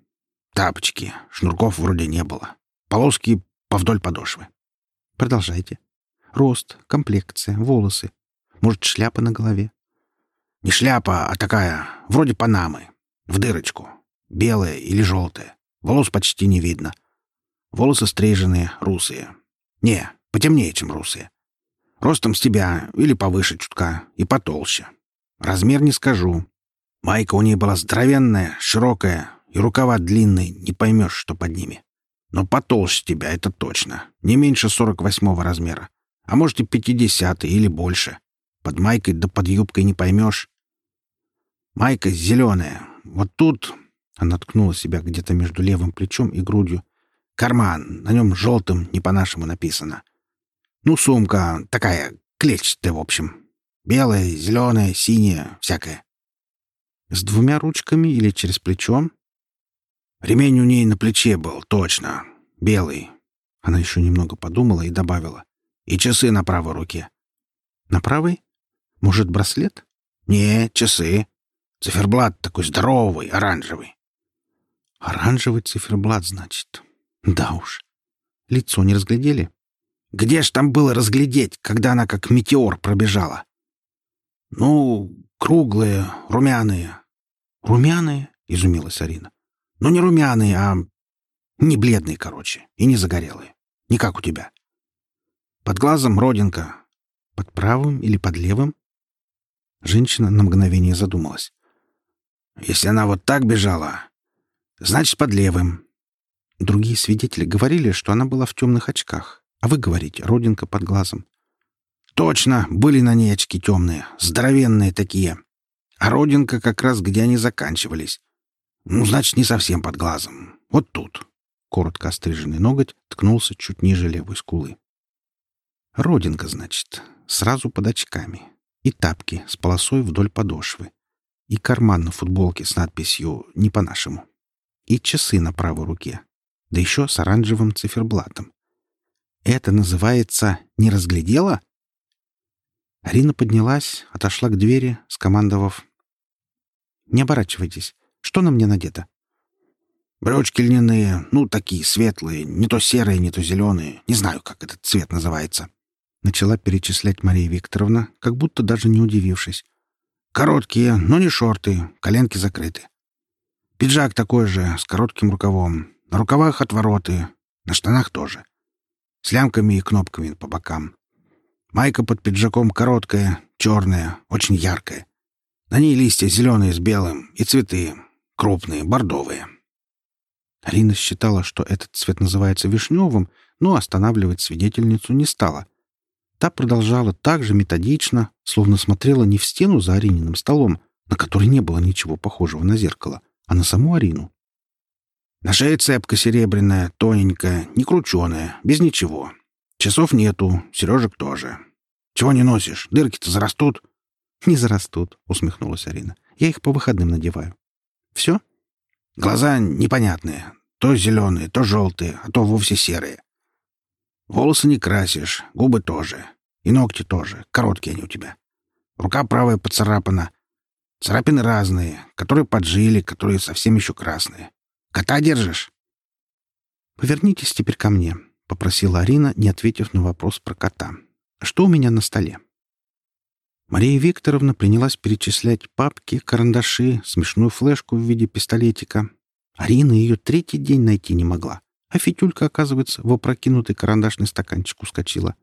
Тапочки. Шнурков вроде не было. Полоски повдоль подошвы.
Продолжайте. Рост, комплекция, волосы. Может, шляпа на голове?
Не шляпа, а такая, вроде панамы. В дырочку. Белая или желтая. Волос почти не видно. Волосы стриженные, русые. Не, потемнее, чем русые. Ростом с тебя или повыше чутка, и потолще. Размер не скажу. Майка у ней была здоровенная, широкая, и рукава длинные, не поймешь, что под ними. Но потолще тебя, это точно. Не меньше сорок восьмого размера. А может и пятидесятый или больше. Под майкой да под юбкой не поймешь. Майка зеленая. Вот тут... Она ткнула себя где-то между левым плечом и грудью. Карман. На нем желтым, не по-нашему написано. Ну, сумка такая, клетчатая, в общем. Белая, зеленая, синяя, всякая.
С двумя ручками или через плечо?
Ремень у ней на плече был, точно. Белый.
Она еще немного подумала и добавила.
И часы на правой руке.
На правой? Может, браслет?
Не, часы. Циферблат такой здоровый, оранжевый.
Оранжевый циферблат, значит. Да уж. Лицо не разглядели?
Где ж там было разглядеть, когда она как метеор пробежала? Ну, круглые, румяные.
Румяные? Изумилась Арина.
Ну, не румяные, а не бледные, короче, и не загорелые. Не как у тебя. Под глазом родинка.
Под правым или под левым? Женщина на мгновение задумалась.
Если она вот так бежала, значит, под левым.
Другие свидетели говорили, что она была в темных очках, а вы говорите, родинка под глазом.
Точно, были на ней очки темные, здоровенные такие. А родинка как раз где они заканчивались. Ну, значит, не совсем под глазом. Вот тут.
Коротко остриженный ноготь ткнулся чуть ниже левой скулы. Родинка, значит, сразу под очками. И тапки с полосой вдоль подошвы и карман на футболке с надписью «Не по-нашему», и часы на правой руке, да еще с оранжевым циферблатом. Это называется «не разглядела»? Арина поднялась, отошла к двери, скомандовав. «Не оборачивайтесь. Что на мне надето?»
«Брючки льняные, ну, такие светлые, не то серые, не то зеленые. Не знаю, как этот цвет называется».
Начала перечислять Мария Викторовна, как будто даже не удивившись.
Короткие, но не шорты, коленки закрыты. Пиджак такой же, с коротким рукавом. На рукавах отвороты, на штанах тоже. С лямками и кнопками по бокам. Майка под пиджаком короткая, черная, очень яркая. На ней листья зеленые с белым и цветы, крупные, бордовые.
Арина считала, что этот цвет называется вишневым, но останавливать свидетельницу не стала — Та продолжала так же методично, словно смотрела не в стену за Арининым столом, на которой не было ничего похожего на зеркало, а на саму Арину.
На шее цепка серебряная, тоненькая, не крученая, без ничего. Часов нету, сережек тоже. Чего не носишь? Дырки-то зарастут?
— Не зарастут, — усмехнулась Арина. — Я их по выходным надеваю. — Все?
— Глаза непонятные. То зеленые, то желтые, а то вовсе серые. Волосы не красишь, губы тоже. И ногти тоже. Короткие они у тебя. Рука правая поцарапана. Царапины разные, которые поджили, которые совсем еще красные. Кота держишь?
«Повернитесь теперь ко мне», — попросила Арина, не ответив на вопрос про кота. «Что у меня на столе?» Мария Викторовна принялась перечислять папки, карандаши, смешную флешку в виде пистолетика. Арина ее третий день найти не могла. А Фитюлька, оказывается, в опрокинутый карандашный стаканчик ускочила.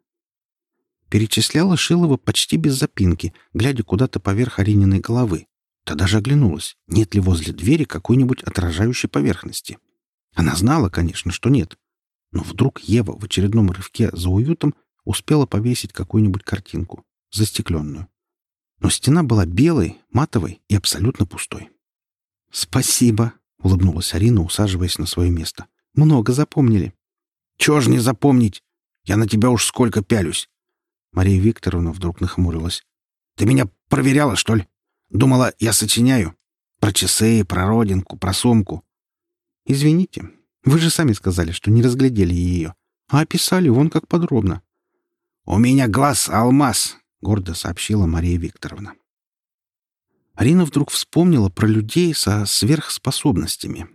Перечисляла Шилова почти без запинки, глядя куда-то поверх Арининой головы. Та даже оглянулась, нет ли возле двери какой-нибудь отражающей поверхности. Она знала, конечно, что нет. Но вдруг Ева в очередном рывке за уютом успела повесить какую-нибудь картинку, застекленную. Но стена была белой, матовой и абсолютно пустой. «Спасибо», — улыбнулась Арина, усаживаясь на свое место. «Много запомнили».
«Чего ж не запомнить? Я на тебя уж сколько пялюсь». Мария Викторовна вдруг нахмурилась. «Ты меня проверяла, что ли? Думала, я сочиняю? Про часы, про родинку, про сумку».
«Извините, вы же сами сказали, что не разглядели ее, а описали вон как подробно».
«У меня глаз алмаз», — гордо сообщила Мария Викторовна.
Арина вдруг вспомнила про людей со сверхспособностями.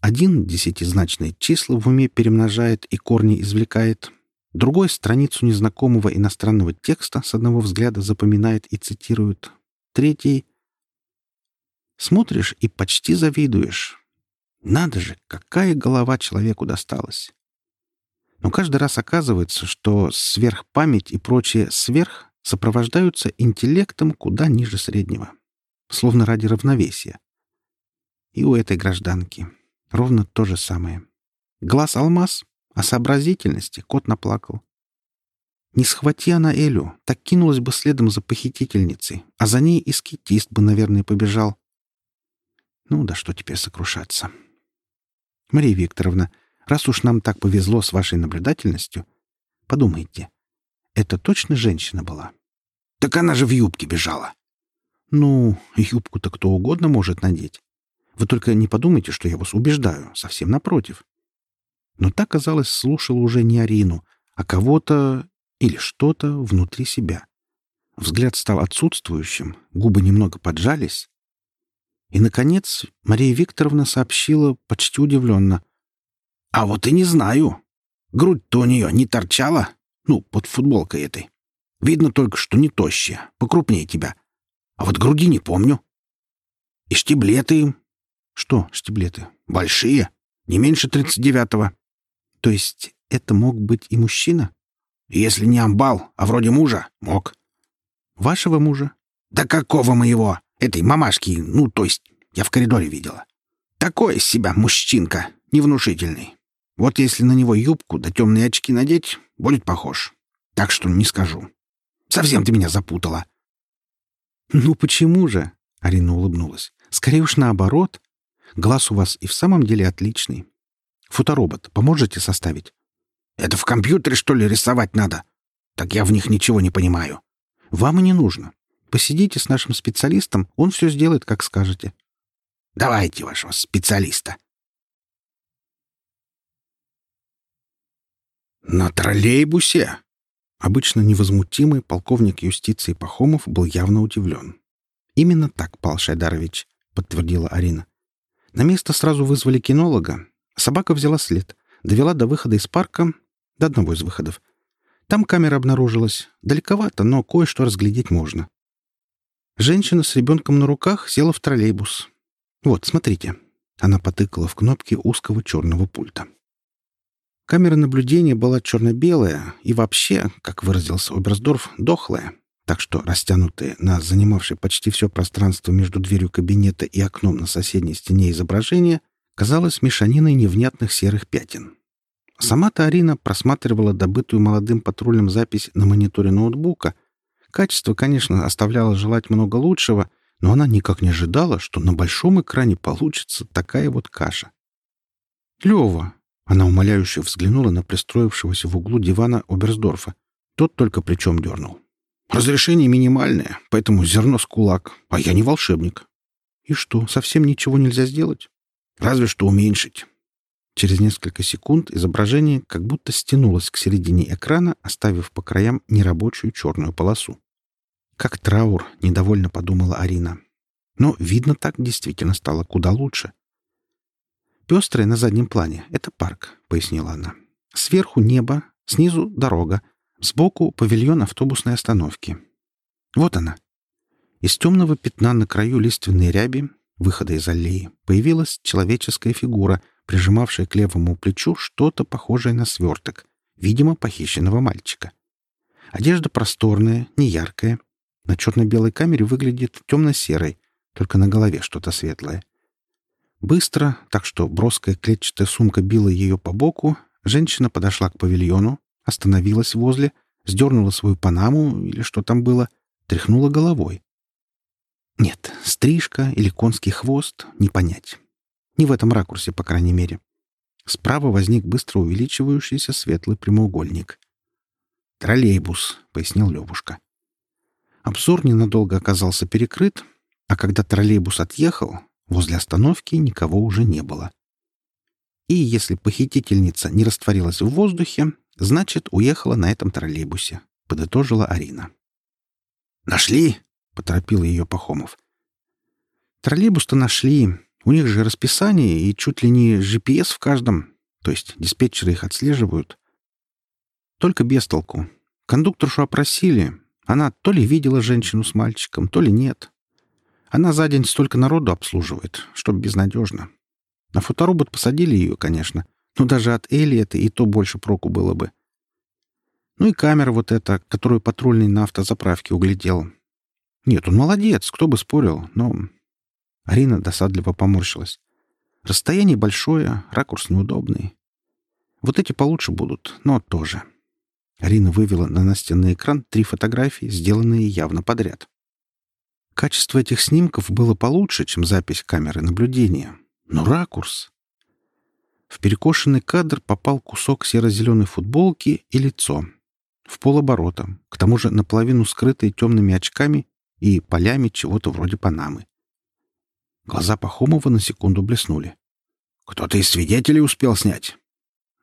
Один десятизначные числа в уме перемножает и корни извлекает, другой страницу незнакомого иностранного текста с одного взгляда запоминает и цитирует, третий Смотришь и почти завидуешь. Надо же, какая голова человеку досталась. Но каждый раз оказывается, что сверхпамять и прочее сверх сопровождаются интеллектом куда ниже среднего словно ради равновесия. И у этой гражданки ровно то же самое. Глаз алмаз, а сообразительности кот наплакал. Не схвати она Элю, так кинулась бы следом за похитительницей, а за ней и скитист бы, наверное, побежал. Ну да что теперь сокрушаться. Мария Викторовна, раз уж нам так повезло с вашей наблюдательностью, подумайте, это точно женщина была?
Так она же в юбке бежала.
Ну, юбку-то кто угодно может надеть. Вы только не подумайте, что я вас убеждаю, совсем напротив. Но так, казалось, слушал уже не Арину, а кого-то или что-то внутри себя. Взгляд стал отсутствующим, губы немного поджались. И, наконец, Мария Викторовна сообщила почти удивленно.
«А вот и не знаю. Грудь-то у нее не торчала, ну, под футболкой этой. Видно только, что не тощая, покрупнее тебя. А вот груди не помню. И штиблеты...
Что штиблеты?
Большие. Не меньше тридцать девятого.
То есть это мог быть и мужчина?
Если не амбал, а вроде мужа, мог.
Вашего мужа?
Да какого моего? Этой мамашки, ну, то есть, я в коридоре видела. Такой из себя мужчинка, невнушительный. Вот если на него юбку да темные очки надеть, будет похож. Так что не скажу. Совсем ты меня запутала.
«Ну почему же?» — Арина улыбнулась. «Скорее уж наоборот. Глаз у вас и в самом деле отличный. Фоторобот поможете составить?»
«Это в компьютере, что ли, рисовать надо? Так я в них ничего не понимаю».
«Вам и не нужно. Посидите с нашим специалистом, он все сделает, как скажете».
«Давайте вашего специалиста». «На троллейбусе?»
Обычно невозмутимый полковник юстиции Пахомов был явно удивлен. «Именно так, Пал Шайдарович», — подтвердила Арина. На место сразу вызвали кинолога. Собака взяла след, довела до выхода из парка, до одного из выходов. Там камера обнаружилась. Далековато, но кое-что разглядеть можно. Женщина с ребенком на руках села в троллейбус. «Вот, смотрите». Она потыкала в кнопки узкого черного пульта. Камера наблюдения была черно-белая и вообще, как выразился Оберсдорф, дохлая, так что растянутые на занимавшее почти все пространство между дверью кабинета и окном на соседней стене изображения казалось мешаниной невнятных серых пятен. Сама-то Арина просматривала добытую молодым патрульным запись на мониторе ноутбука. Качество, конечно, оставляло желать много лучшего, но она никак не ожидала, что на большом экране получится такая вот каша. «Лёва, она умоляюще взглянула на пристроившегося в углу дивана Оберсдорфа. Тот только плечом дернул. «Разрешение минимальное, поэтому зерно с кулак, а я не волшебник». «И что, совсем ничего нельзя сделать?» «Разве что уменьшить». Через несколько секунд изображение как будто стянулось к середине экрана, оставив по краям нерабочую черную полосу. «Как траур», — недовольно подумала Арина. Но, видно, так действительно стало куда лучше. Пестрое на заднем плане — это парк, — пояснила она. Сверху небо, снизу дорога, сбоку павильон автобусной остановки. Вот она. Из темного пятна на краю лиственной ряби, выхода из аллеи, появилась человеческая фигура, прижимавшая к левому плечу что-то похожее на сверток, видимо, похищенного мальчика. Одежда просторная, неяркая. На черно-белой камере выглядит темно-серой, только на голове что-то светлое. Быстро, так что броская клетчатая сумка била ее по боку, женщина подошла к павильону, остановилась возле, сдернула свою панаму или что там было, тряхнула головой. Нет, стрижка или конский хвост — не понять. Не в этом ракурсе, по крайней мере. Справа возник быстро увеличивающийся светлый прямоугольник. «Троллейбус», — пояснил Левушка. Обзор ненадолго оказался перекрыт, а когда троллейбус отъехал, возле остановки никого уже не было. И если похитительница не растворилась в воздухе, значит, уехала на этом троллейбусе, подытожила Арина.
«Нашли?» — поторопил ее Пахомов.
«Троллейбус-то нашли. У них же расписание и чуть ли не GPS в каждом. То есть диспетчеры их отслеживают. Только без толку. Кондукторшу опросили. Она то ли видела женщину с мальчиком, то ли нет. Она за день столько народу обслуживает, что безнадежно. На фоторобот посадили ее, конечно, но даже от Эли это и то больше проку было бы. Ну и камера вот эта, которую патрульный на автозаправке углядел. Нет, он молодец, кто бы спорил, но... Арина досадливо поморщилась. Расстояние большое, ракурс неудобный. Вот эти получше будут, но тоже. Арина вывела на настенный экран три фотографии, сделанные явно подряд. Качество этих снимков было получше, чем запись камеры наблюдения. Но ракурс... В перекошенный кадр попал кусок серо-зеленой футболки и лицо. В полоборота, к тому же наполовину скрытые темными очками и полями чего-то вроде панамы. Глаза Пахомова на секунду блеснули.
«Кто-то из свидетелей успел снять?»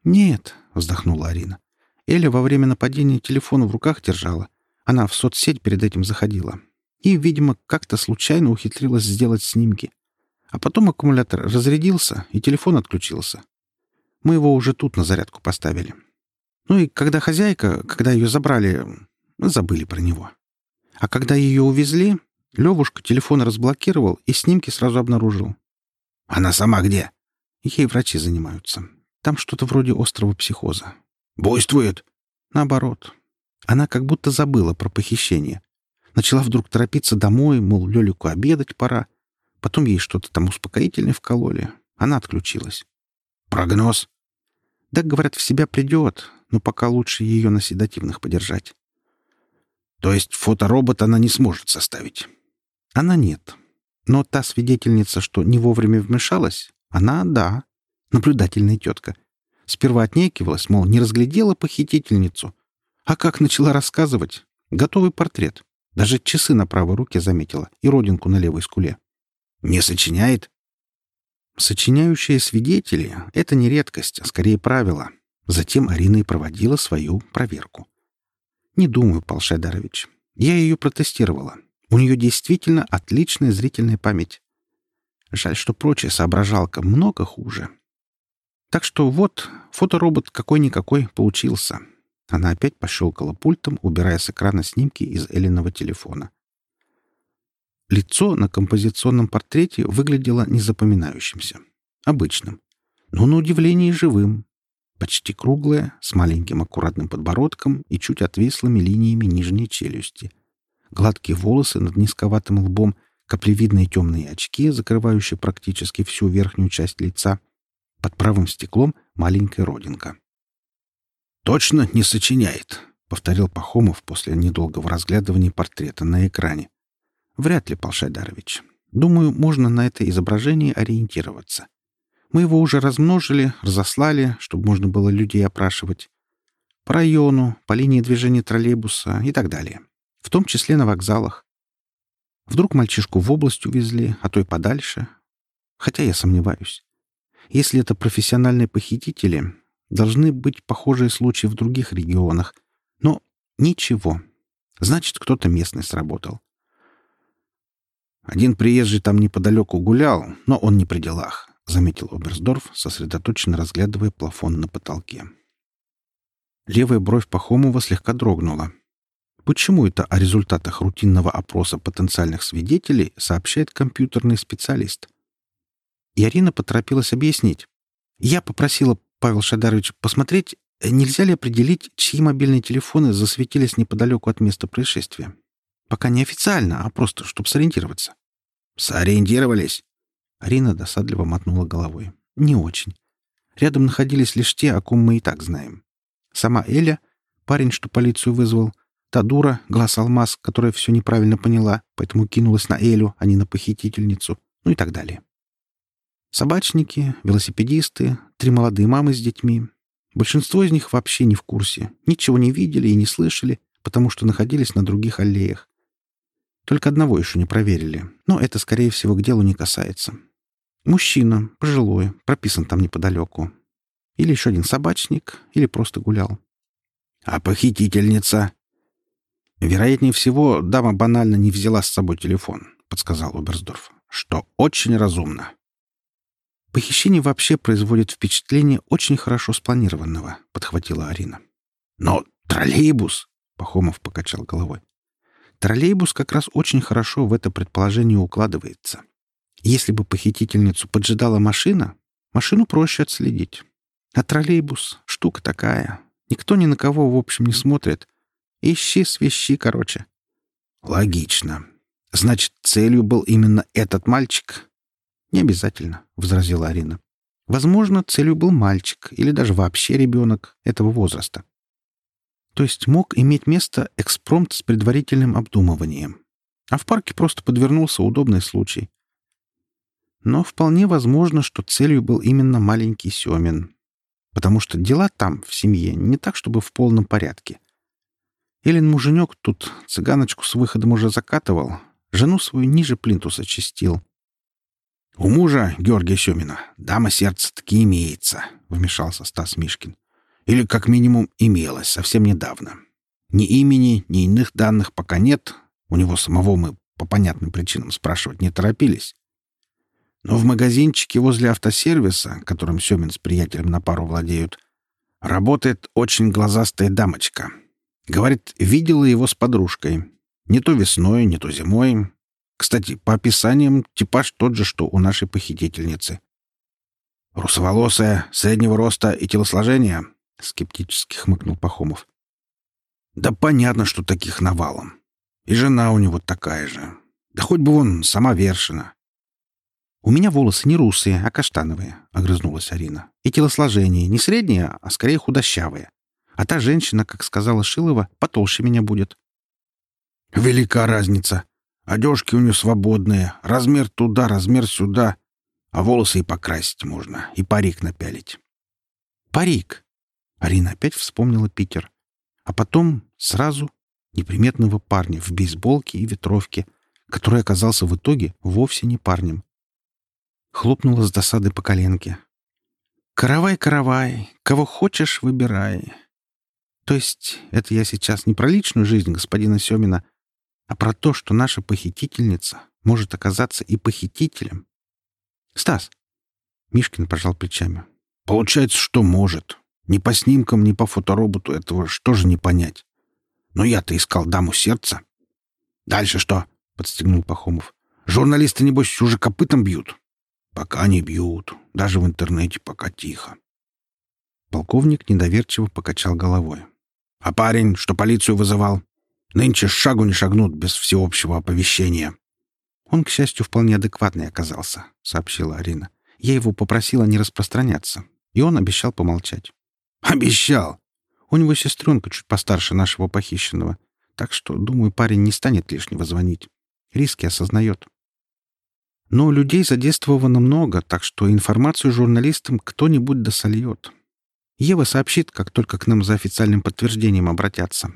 «Нет», — вздохнула Арина. Эля во время нападения телефон в руках держала. Она в соцсеть перед этим заходила. И, видимо, как-то случайно ухитрилась сделать снимки. А потом аккумулятор разрядился, и телефон отключился. Мы его уже тут на зарядку поставили. Ну и когда хозяйка, когда ее забрали, забыли про него. А когда ее увезли, Левушка телефон разблокировал и снимки сразу обнаружил.
«Она сама где?»
Ей врачи занимаются. Там что-то вроде острого психоза.
«Буйствует?»
Наоборот. Она как будто забыла про похищение. Начала вдруг торопиться домой, мол, Лёлику обедать пора. Потом ей что-то там успокоительное вкололи. Она отключилась.
«Прогноз?»
Да, говорят, в себя придет, но пока лучше ее на седативных подержать.
То есть фоторобот она не сможет составить?
Она нет. Но та свидетельница, что не вовремя вмешалась, она — да. Наблюдательная тетка. Сперва отнекивалась, мол, не разглядела похитительницу. А как начала рассказывать? Готовый портрет. Даже часы на правой руке заметила и родинку на левой скуле.
Не сочиняет?
Сочиняющие свидетели — это не редкость, а скорее правило. Затем Арина и проводила свою проверку. Не думаю, Пал Шайдарович. Я ее протестировала. У нее действительно отличная зрительная память. Жаль, что прочая соображалка много хуже. Так что вот, фоторобот какой-никакой получился. Она опять пощелкала пультом, убирая с экрана снимки из Элиного телефона. Лицо на композиционном портрете выглядело незапоминающимся, обычным, но на удивление живым. Почти круглое, с маленьким аккуратным подбородком и чуть отвислыми линиями нижней челюсти. Гладкие волосы над низковатым лбом, каплевидные темные очки, закрывающие практически всю верхнюю часть лица. Под правым стеклом маленькая родинка.
«Точно не сочиняет», —
повторил Пахомов после недолгого разглядывания портрета на экране. «Вряд ли, Палшайдарович. Думаю, можно на это изображение ориентироваться. Мы его уже размножили, разослали, чтобы можно было людей опрашивать. По району, по линии движения троллейбуса и так далее. В том числе на вокзалах. Вдруг мальчишку в область увезли, а то и подальше. Хотя я сомневаюсь. Если это профессиональные похитители, Должны быть похожие случаи в других регионах. Но ничего. Значит, кто-то местный сработал.
«Один приезжий там неподалеку гулял, но он не при делах», — заметил Оберсдорф, сосредоточенно разглядывая плафон на потолке.
Левая бровь Пахомова слегка дрогнула. Почему это о результатах рутинного опроса потенциальных свидетелей сообщает компьютерный специалист? И Арина поторопилась объяснить. Я попросила Павел Шадарович, посмотреть, нельзя ли определить, чьи мобильные телефоны засветились неподалеку от места происшествия? Пока не официально, а просто, чтобы сориентироваться.
Сориентировались?
Арина досадливо мотнула головой. Не очень. Рядом находились лишь те, о ком мы и так знаем. Сама Эля, парень, что полицию вызвал, Та дура, глаз алмаз, которая все неправильно поняла, поэтому кинулась на Элю, а не на похитительницу, ну и так далее. Собачники, велосипедисты, три молодые мамы с детьми. Большинство из них вообще не в курсе, ничего не видели и не слышали, потому что находились на других аллеях. Только одного еще не проверили, но это, скорее всего, к делу не касается. Мужчина, пожилой, прописан там неподалеку. Или еще один собачник, или просто гулял.
А похитительница?
Вероятнее всего, дама банально не взяла с собой телефон, подсказал Оберсдорф, что очень разумно. Похищение вообще производит впечатление очень хорошо спланированного, подхватила Арина.
Но троллейбус,
Пахомов покачал головой. Троллейбус как раз очень хорошо в это предположение укладывается. Если бы похитительницу поджидала машина, машину проще отследить. А троллейбус — штука такая. Никто ни на кого, в общем, не смотрит. Ищи свищи, короче.
Логично. Значит, целью был именно этот мальчик?
Не обязательно, — возразила Арина. Возможно, целью был мальчик или даже вообще ребенок этого возраста. То есть мог иметь место экспромт с предварительным обдумыванием. А в парке просто подвернулся удобный случай. Но вполне возможно, что целью был именно маленький Семин. Потому что дела там, в семье, не так, чтобы в полном порядке. Элен муженек тут цыганочку с выходом уже закатывал, жену свою ниже плинтуса чистил.
«У мужа, Георгия Семина, дама сердца таки имеется», — вмешался Стас Мишкин. Или, как минимум, имелось совсем недавно. Ни имени, ни иных данных пока нет. У него самого мы по понятным причинам спрашивать не торопились. Но в магазинчике возле автосервиса, которым Семин с приятелем на пару владеют, работает очень глазастая дамочка. Говорит, видела его с подружкой. Не то весной, не то зимой. Кстати, по описаниям типаж тот же, что у нашей похитительницы. Русоволосая, среднего роста и телосложения, — скептически хмыкнул Пахомов. «Да понятно, что таких навалом. И жена у него такая же. Да хоть бы он сама Вершина».
«У меня волосы не русые, а каштановые», — огрызнулась Арина. «И телосложение не среднее, а скорее худощавое. А та женщина, как сказала Шилова, потолще меня будет».
«Велика разница. Одежки у нее свободные, размер туда, размер сюда, а волосы и покрасить можно, и парик напялить».
«Парик? Арина опять вспомнила Питер. А потом сразу неприметного парня в бейсболке и ветровке, который оказался в итоге вовсе не парнем. Хлопнула с досады по коленке. «Каравай, каравай, кого хочешь, выбирай». То есть это я сейчас не про личную жизнь господина Семина, а про то, что наша похитительница может оказаться и похитителем. «Стас!» — Мишкин пожал плечами.
«Получается, что может. Ни по снимкам, ни по фотороботу этого что же не понять. Но я-то искал даму сердца. Дальше что? — подстегнул Пахомов. Журналисты, небось, уже копытом бьют? Пока не бьют. Даже в интернете пока тихо.
Полковник недоверчиво покачал головой.
А парень, что полицию вызывал? Нынче шагу не шагнут без всеобщего оповещения.
Он, к счастью, вполне адекватный оказался, — сообщила Арина. Я его попросила не распространяться, и он обещал помолчать.
Обещал.
У него сестренка чуть постарше нашего похищенного. Так что, думаю, парень не станет лишнего звонить. Риски осознает. Но людей задействовано много, так что информацию журналистам кто-нибудь досольет. Ева сообщит, как только к нам за официальным подтверждением обратятся.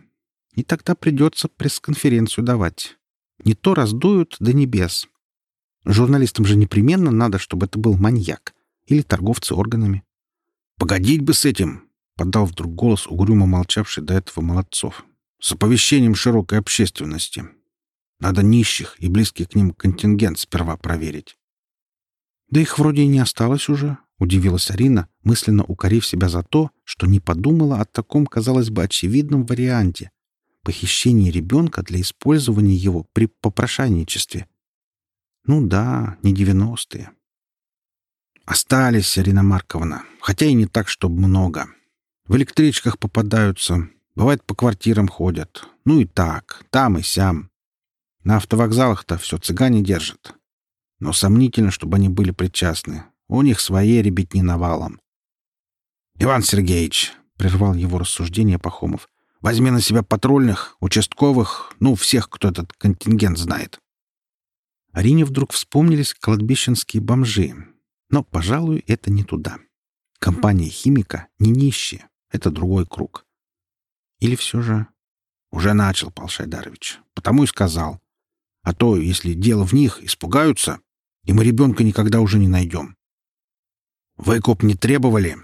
И тогда придется пресс-конференцию давать. Не то раздуют до небес. Журналистам же непременно надо, чтобы это был маньяк или торговцы органами.
«Погодить бы с этим!» подал вдруг голос угрюмо молчавший до этого Молодцов. «С оповещением широкой общественности. Надо нищих и близкий к ним контингент сперва проверить».
«Да их вроде и не осталось уже», — удивилась Арина, мысленно укорив себя за то, что не подумала о таком, казалось бы, очевидном варианте — похищении ребенка для использования его при попрошайничестве. Ну да, не девяностые.
Остались, Арина Марковна, хотя и не так, чтобы много. В электричках попадаются, бывает, по квартирам ходят. Ну и так, там и сям. На автовокзалах-то все цыгане держат. Но сомнительно, чтобы они были причастны. У них свои ребятни навалом. «Иван Сергеевич», — прервал его рассуждение Пахомов, — Возьми на себя патрульных, участковых, ну, всех, кто этот контингент знает.
Арине вдруг вспомнились кладбищенские бомжи. Но, пожалуй, это не туда. Компания химика не нищие. Это другой круг. Или все же...
Уже начал, Пал Шайдарович. Потому и сказал. А то, если дело в них, испугаются, и мы ребенка никогда уже не найдем. Выкуп не требовали.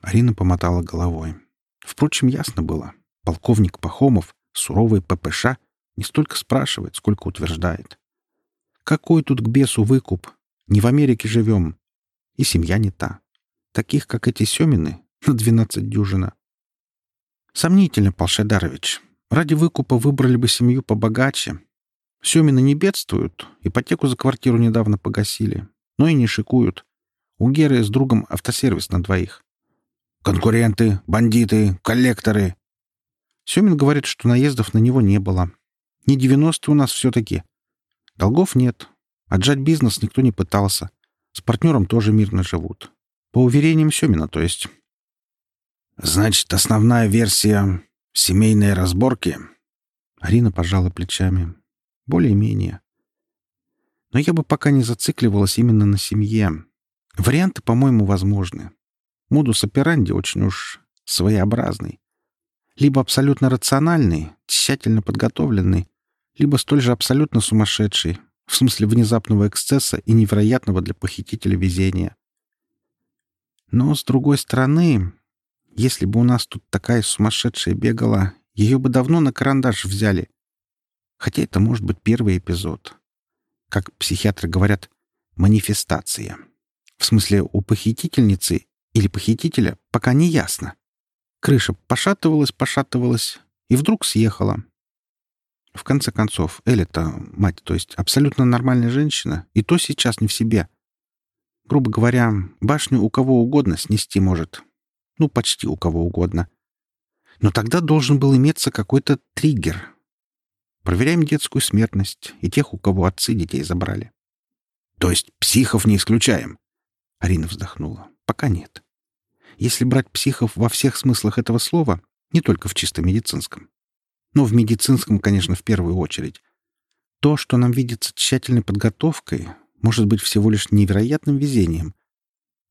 Арина помотала головой. Впрочем, ясно было. Полковник Пахомов, суровый ППШ, не столько спрашивает, сколько утверждает. Какой тут к бесу выкуп? Не в Америке живем. И семья не та. Таких, как эти Семины, на двенадцать дюжина. Сомнительно, Полшедарович. Ради выкупа выбрали бы семью побогаче. Семины не бедствуют, ипотеку за квартиру недавно погасили, но и не шикуют. У Геры с другом автосервис на двоих.
Конкуренты, бандиты, коллекторы.
Семин говорит, что наездов на него не было. Не девяностые у нас все-таки. Долгов нет. Отжать бизнес никто не пытался. С партнером тоже мирно живут. По уверениям Семина, то есть.
Значит, основная версия — семейные разборки?
Арина пожала плечами. Более-менее. Но я бы пока не зацикливалась именно на семье. Варианты, по-моему, возможны. Модус операнди очень уж своеобразный. Либо абсолютно рациональный, тщательно подготовленный, либо столь же абсолютно сумасшедший, в смысле внезапного эксцесса и невероятного для похитителя везения. Но, с другой стороны, если бы у нас тут такая сумасшедшая бегала, ее бы давно на карандаш взяли. Хотя это может быть первый эпизод. Как психиатры говорят, манифестация. В смысле, у похитительницы или похитителя пока не ясно. Крыша пошатывалась, пошатывалась и вдруг съехала. В конце концов, Эля-то, мать, то есть абсолютно нормальная женщина, и то сейчас не в себе. Грубо говоря, башню у кого угодно снести может. Ну, почти у кого угодно. Но тогда должен был иметься какой-то триггер. Проверяем детскую смертность и тех, у кого отцы детей забрали.
То есть психов не исключаем?
Арина вздохнула. Пока нет. Если брать психов во всех смыслах этого слова, не только в чисто медицинском. Но в медицинском, конечно, в первую очередь. То, что нам видится тщательной подготовкой, может быть всего лишь невероятным везением.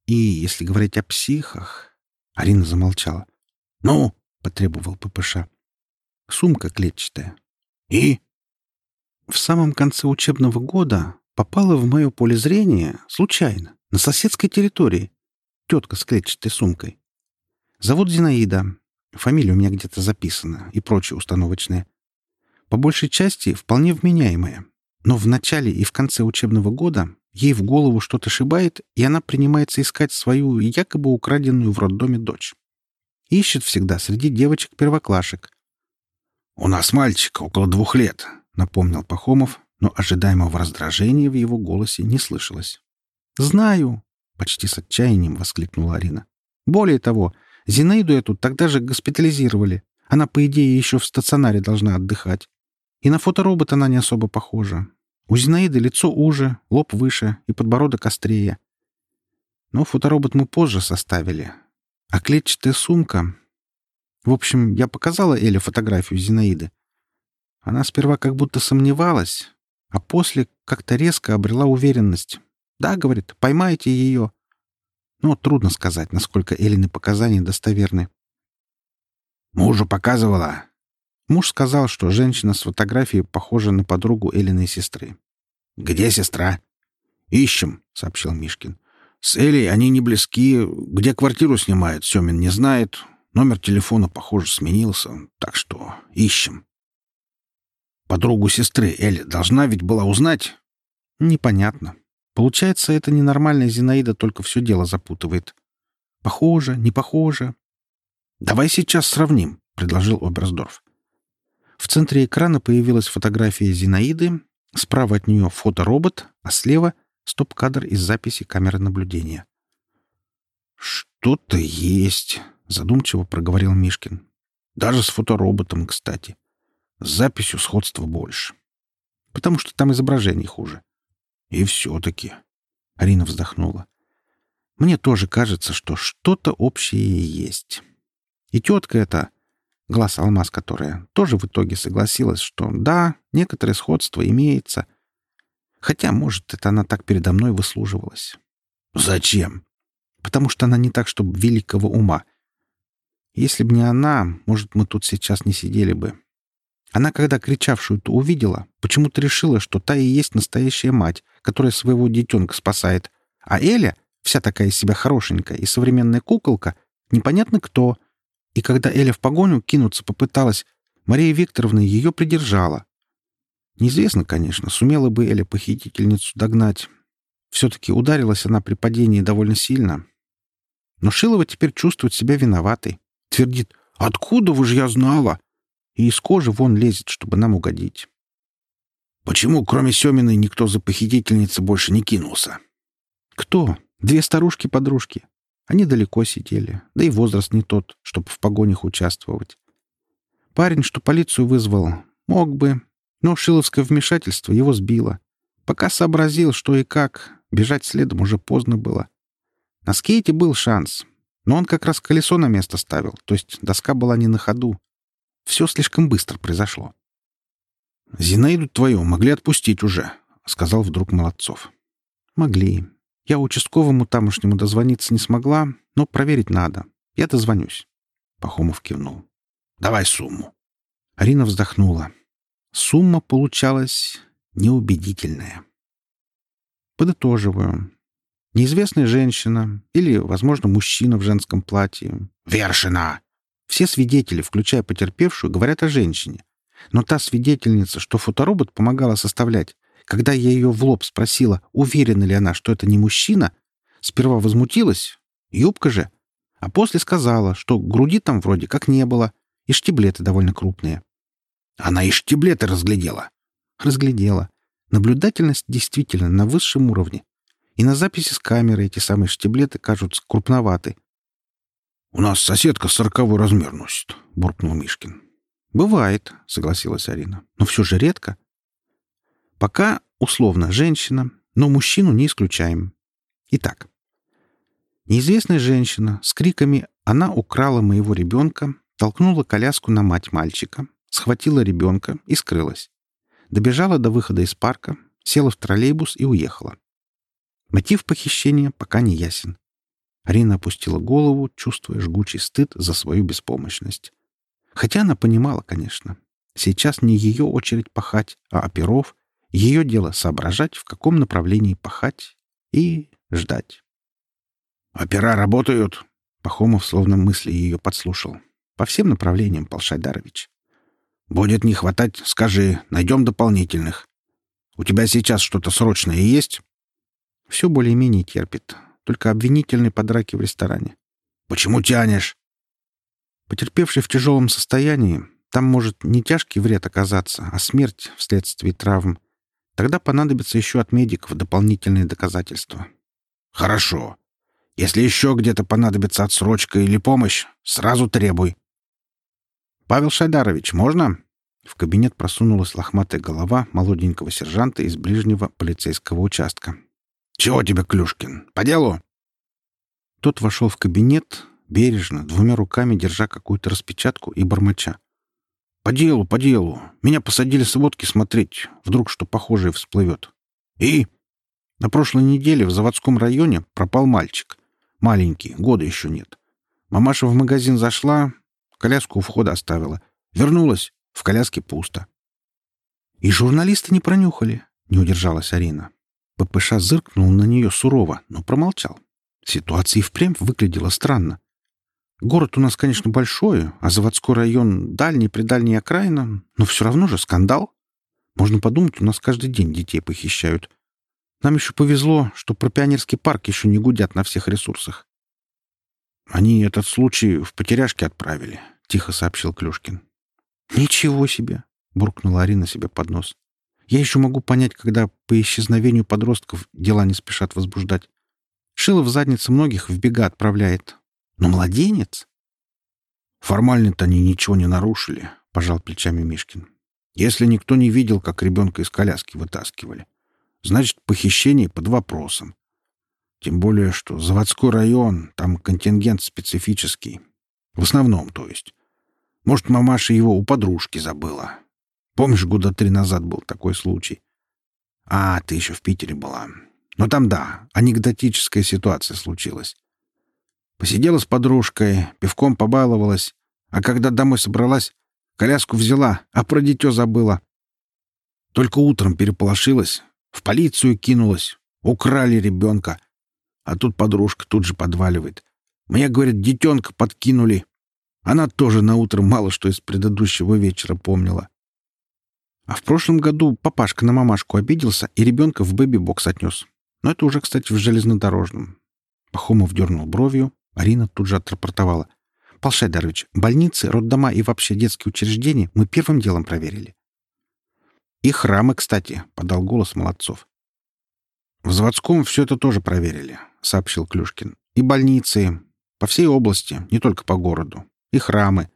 И если говорить о психах... Арина замолчала.
«Ну?»
— потребовал ППШ. «Сумка клетчатая».
«И?»
В самом конце учебного года попала в мое поле зрения случайно, на соседской территории. Тетка с клетчатой сумкой. Зовут Зинаида. Фамилия у меня где-то записана и прочее установочное. По большей части вполне вменяемая. Но в начале и в конце учебного года ей в голову что-то шибает, и она принимается искать свою якобы украденную в роддоме дочь. Ищет всегда среди девочек-первоклашек.
«У нас мальчик около двух лет», — напомнил Пахомов, но ожидаемого раздражения в его голосе не слышалось.
«Знаю», Почти с отчаянием воскликнула Арина. Более того, Зинаиду эту тогда же госпитализировали. Она, по идее, еще в стационаре должна отдыхать. И на фоторобот она не особо похожа. У Зинаиды лицо уже, лоб выше и подбородок острее. Но фоторобот мы позже составили. А клетчатая сумка... В общем, я показала Эле фотографию Зинаиды. Она сперва как будто сомневалась, а после как-то резко обрела уверенность. Да, говорит, поймайте ее. Но трудно сказать, насколько Элины показания достоверны.
Мужу показывала.
Муж сказал, что женщина с фотографией похожа на подругу Элиной сестры.
«Где сестра?»
«Ищем», — сообщил Мишкин.
«С Элей они не близки. Где квартиру снимают, Семин не знает. Номер телефона, похоже, сменился. Так что ищем». «Подругу сестры Эля должна ведь была узнать?»
«Непонятно. Получается, эта ненормальная Зинаида только все дело запутывает. Похоже, не похоже.
«Давай сейчас сравним», — предложил Оберсдорф.
В центре экрана появилась фотография Зинаиды, справа от нее фоторобот, а слева — стоп-кадр из записи камеры наблюдения.
«Что-то есть», — задумчиво проговорил Мишкин. «Даже с фотороботом, кстати. С записью сходства больше.
Потому что там изображение хуже.
И все-таки.
Арина вздохнула. Мне тоже кажется, что что-то общее есть. И тетка эта, глаз алмаз которая, тоже в итоге согласилась, что да, некоторое сходство имеется. Хотя, может, это она так передо мной выслуживалась.
«Зачем?»
«Потому что она не так, чтобы великого ума. Если бы не она, может, мы тут сейчас не сидели бы. Она, когда кричавшую-то увидела, почему-то решила, что та и есть настоящая мать, которая своего детенка спасает. А Эля, вся такая из себя хорошенькая и современная куколка, непонятно кто. И когда Эля в погоню кинуться попыталась, Мария Викторовна ее придержала. Неизвестно, конечно, сумела бы Эля похитительницу догнать. Все-таки ударилась она при падении довольно сильно. Но Шилова теперь чувствует себя виноватой. Твердит «Откуда вы же я знала?» и из кожи вон лезет, чтобы нам угодить.
Почему, кроме Семиной, никто за похитительницей больше не кинулся?
Кто? Две старушки-подружки. Они далеко сидели, да и возраст не тот, чтобы в погонях участвовать. Парень, что полицию вызвал, мог бы, но шиловское вмешательство его сбило. Пока сообразил, что и как, бежать следом уже поздно было. На скейте был шанс, но он как раз колесо на место ставил, то есть доска была не на ходу. Все слишком быстро произошло.
«Зинаиду твою могли отпустить уже», — сказал вдруг Молодцов.
«Могли. Я участковому тамошнему дозвониться не смогла, но проверить надо. Я дозвонюсь».
Пахомов кивнул. «Давай сумму».
Арина вздохнула. Сумма получалась неубедительная. Подытоживаю. Неизвестная женщина или, возможно, мужчина в женском платье.
«Вершина!»
Все свидетели, включая потерпевшую, говорят о женщине. Но та свидетельница, что фоторобот помогала составлять, когда я ее в лоб спросила, уверена ли она, что это не мужчина, сперва возмутилась, юбка же, а после сказала, что груди там вроде как не было, и штиблеты довольно крупные.
Она и штиблеты разглядела.
Разглядела. Наблюдательность действительно на высшем уровне. И на записи с камеры эти самые штиблеты кажутся крупноваты,
«У нас соседка сороковой размер носит», — буркнул Мишкин.
«Бывает», — согласилась Арина. «Но все же редко. Пока, условно, женщина, но мужчину не исключаем. Итак, неизвестная женщина с криками «Она украла моего ребенка», толкнула коляску на мать мальчика, схватила ребенка и скрылась. Добежала до выхода из парка, села в троллейбус и уехала. Мотив похищения пока не ясен. Арина опустила голову, чувствуя жгучий стыд за свою беспомощность. Хотя она понимала, конечно. Сейчас не ее очередь пахать, а оперов. Ее дело соображать, в каком направлении пахать, и ждать.
«Опера работают?»
Пахомов словно мысли ее подслушал. «По всем направлениям, Полшайдарович».
«Будет не хватать, скажи, найдем дополнительных. У тебя сейчас что-то срочное есть?»
«Все более-менее терпит только обвинительный по драке в ресторане.
«Почему тянешь?»
Потерпевший в тяжелом состоянии, там может не тяжкий вред оказаться, а смерть вследствие травм. Тогда понадобится еще от медиков дополнительные доказательства.
«Хорошо. Если еще где-то понадобится отсрочка или помощь, сразу требуй».
«Павел Шайдарович, можно?» В кабинет просунулась лохматая голова молоденького сержанта из ближнего полицейского участка.
«Чего тебе, Клюшкин? По делу?»
Тот вошел в кабинет, бережно, двумя руками держа какую-то распечатку и бормоча. «По делу, по делу. Меня посадили с водки смотреть. Вдруг что похожее всплывет. И...» На прошлой неделе в заводском районе пропал мальчик. Маленький, года еще нет. Мамаша в магазин зашла, коляску у входа оставила. Вернулась, в коляске пусто. «И журналисты не пронюхали», — не удержалась Арина. ППШ зыркнул на нее сурово, но промолчал. Ситуация и впрямь выглядела странно. Город у нас, конечно, большой, а заводской район — дальний-предальний окраина, но все равно же скандал. Можно подумать, у нас каждый день детей похищают. Нам еще повезло, что про пионерский парк еще не гудят на всех ресурсах. Они этот случай в потеряшке отправили, — тихо сообщил Клюшкин. «Ничего себе!» — буркнула Арина себе под нос. Я еще могу понять, когда по исчезновению подростков дела не спешат возбуждать. Шило в многих в бега отправляет. Но младенец?
Формально-то они ничего не нарушили, — пожал плечами Мишкин. Если никто не видел, как ребенка из коляски вытаскивали, значит, похищение под вопросом. Тем более, что заводской район, там контингент специфический. В основном, то есть. Может, мамаша его у подружки забыла. Помнишь, года три назад был такой случай? А, ты еще в Питере была. Но там, да, анекдотическая ситуация случилась. Посидела с подружкой, пивком побаловалась, а когда домой собралась, коляску взяла, а про дитё забыла. Только утром переполошилась, в полицию кинулась, украли ребенка. А тут подружка тут же подваливает. Мне, говорят, детенка подкинули. Она тоже на утро мало что из предыдущего вечера помнила. А в прошлом году папашка на мамашку обиделся и ребенка в бэби-бокс отнес. Но это уже, кстати, в железнодорожном. Пахомов дернул бровью, Арина тут же отрапортовала. «Пал Шайдарович, больницы, роддома и вообще детские учреждения мы первым делом проверили». «И храмы, кстати», — подал голос Молодцов. «В заводском все это тоже проверили», — сообщил Клюшкин. «И больницы. По всей области, не только по городу. И храмы.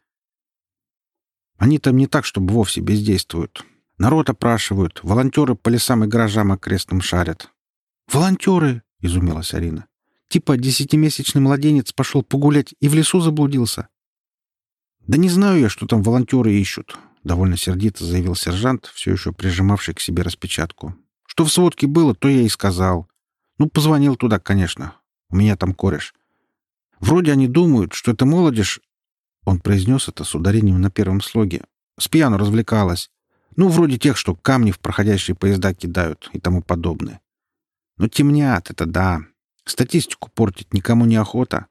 Они там не так, чтобы вовсе бездействуют. Народ опрашивают, волонтеры по лесам и гаражам окрестным шарят». «Волонтеры?» — изумилась Арина. «Типа десятимесячный младенец пошел погулять и в лесу заблудился?» «Да не знаю я, что там волонтеры ищут», — довольно сердито заявил сержант, все еще прижимавший к себе распечатку. Что в сводке было, то я и сказал. Ну, позвонил туда, конечно. У меня там кореш. Вроде они думают, что это молодежь... Он произнес это с ударением на первом слоге. С пьяну развлекалась. Ну, вроде тех, что камни в проходящие поезда кидают и тому подобное. Но темнят, это да. Статистику портить никому не охота.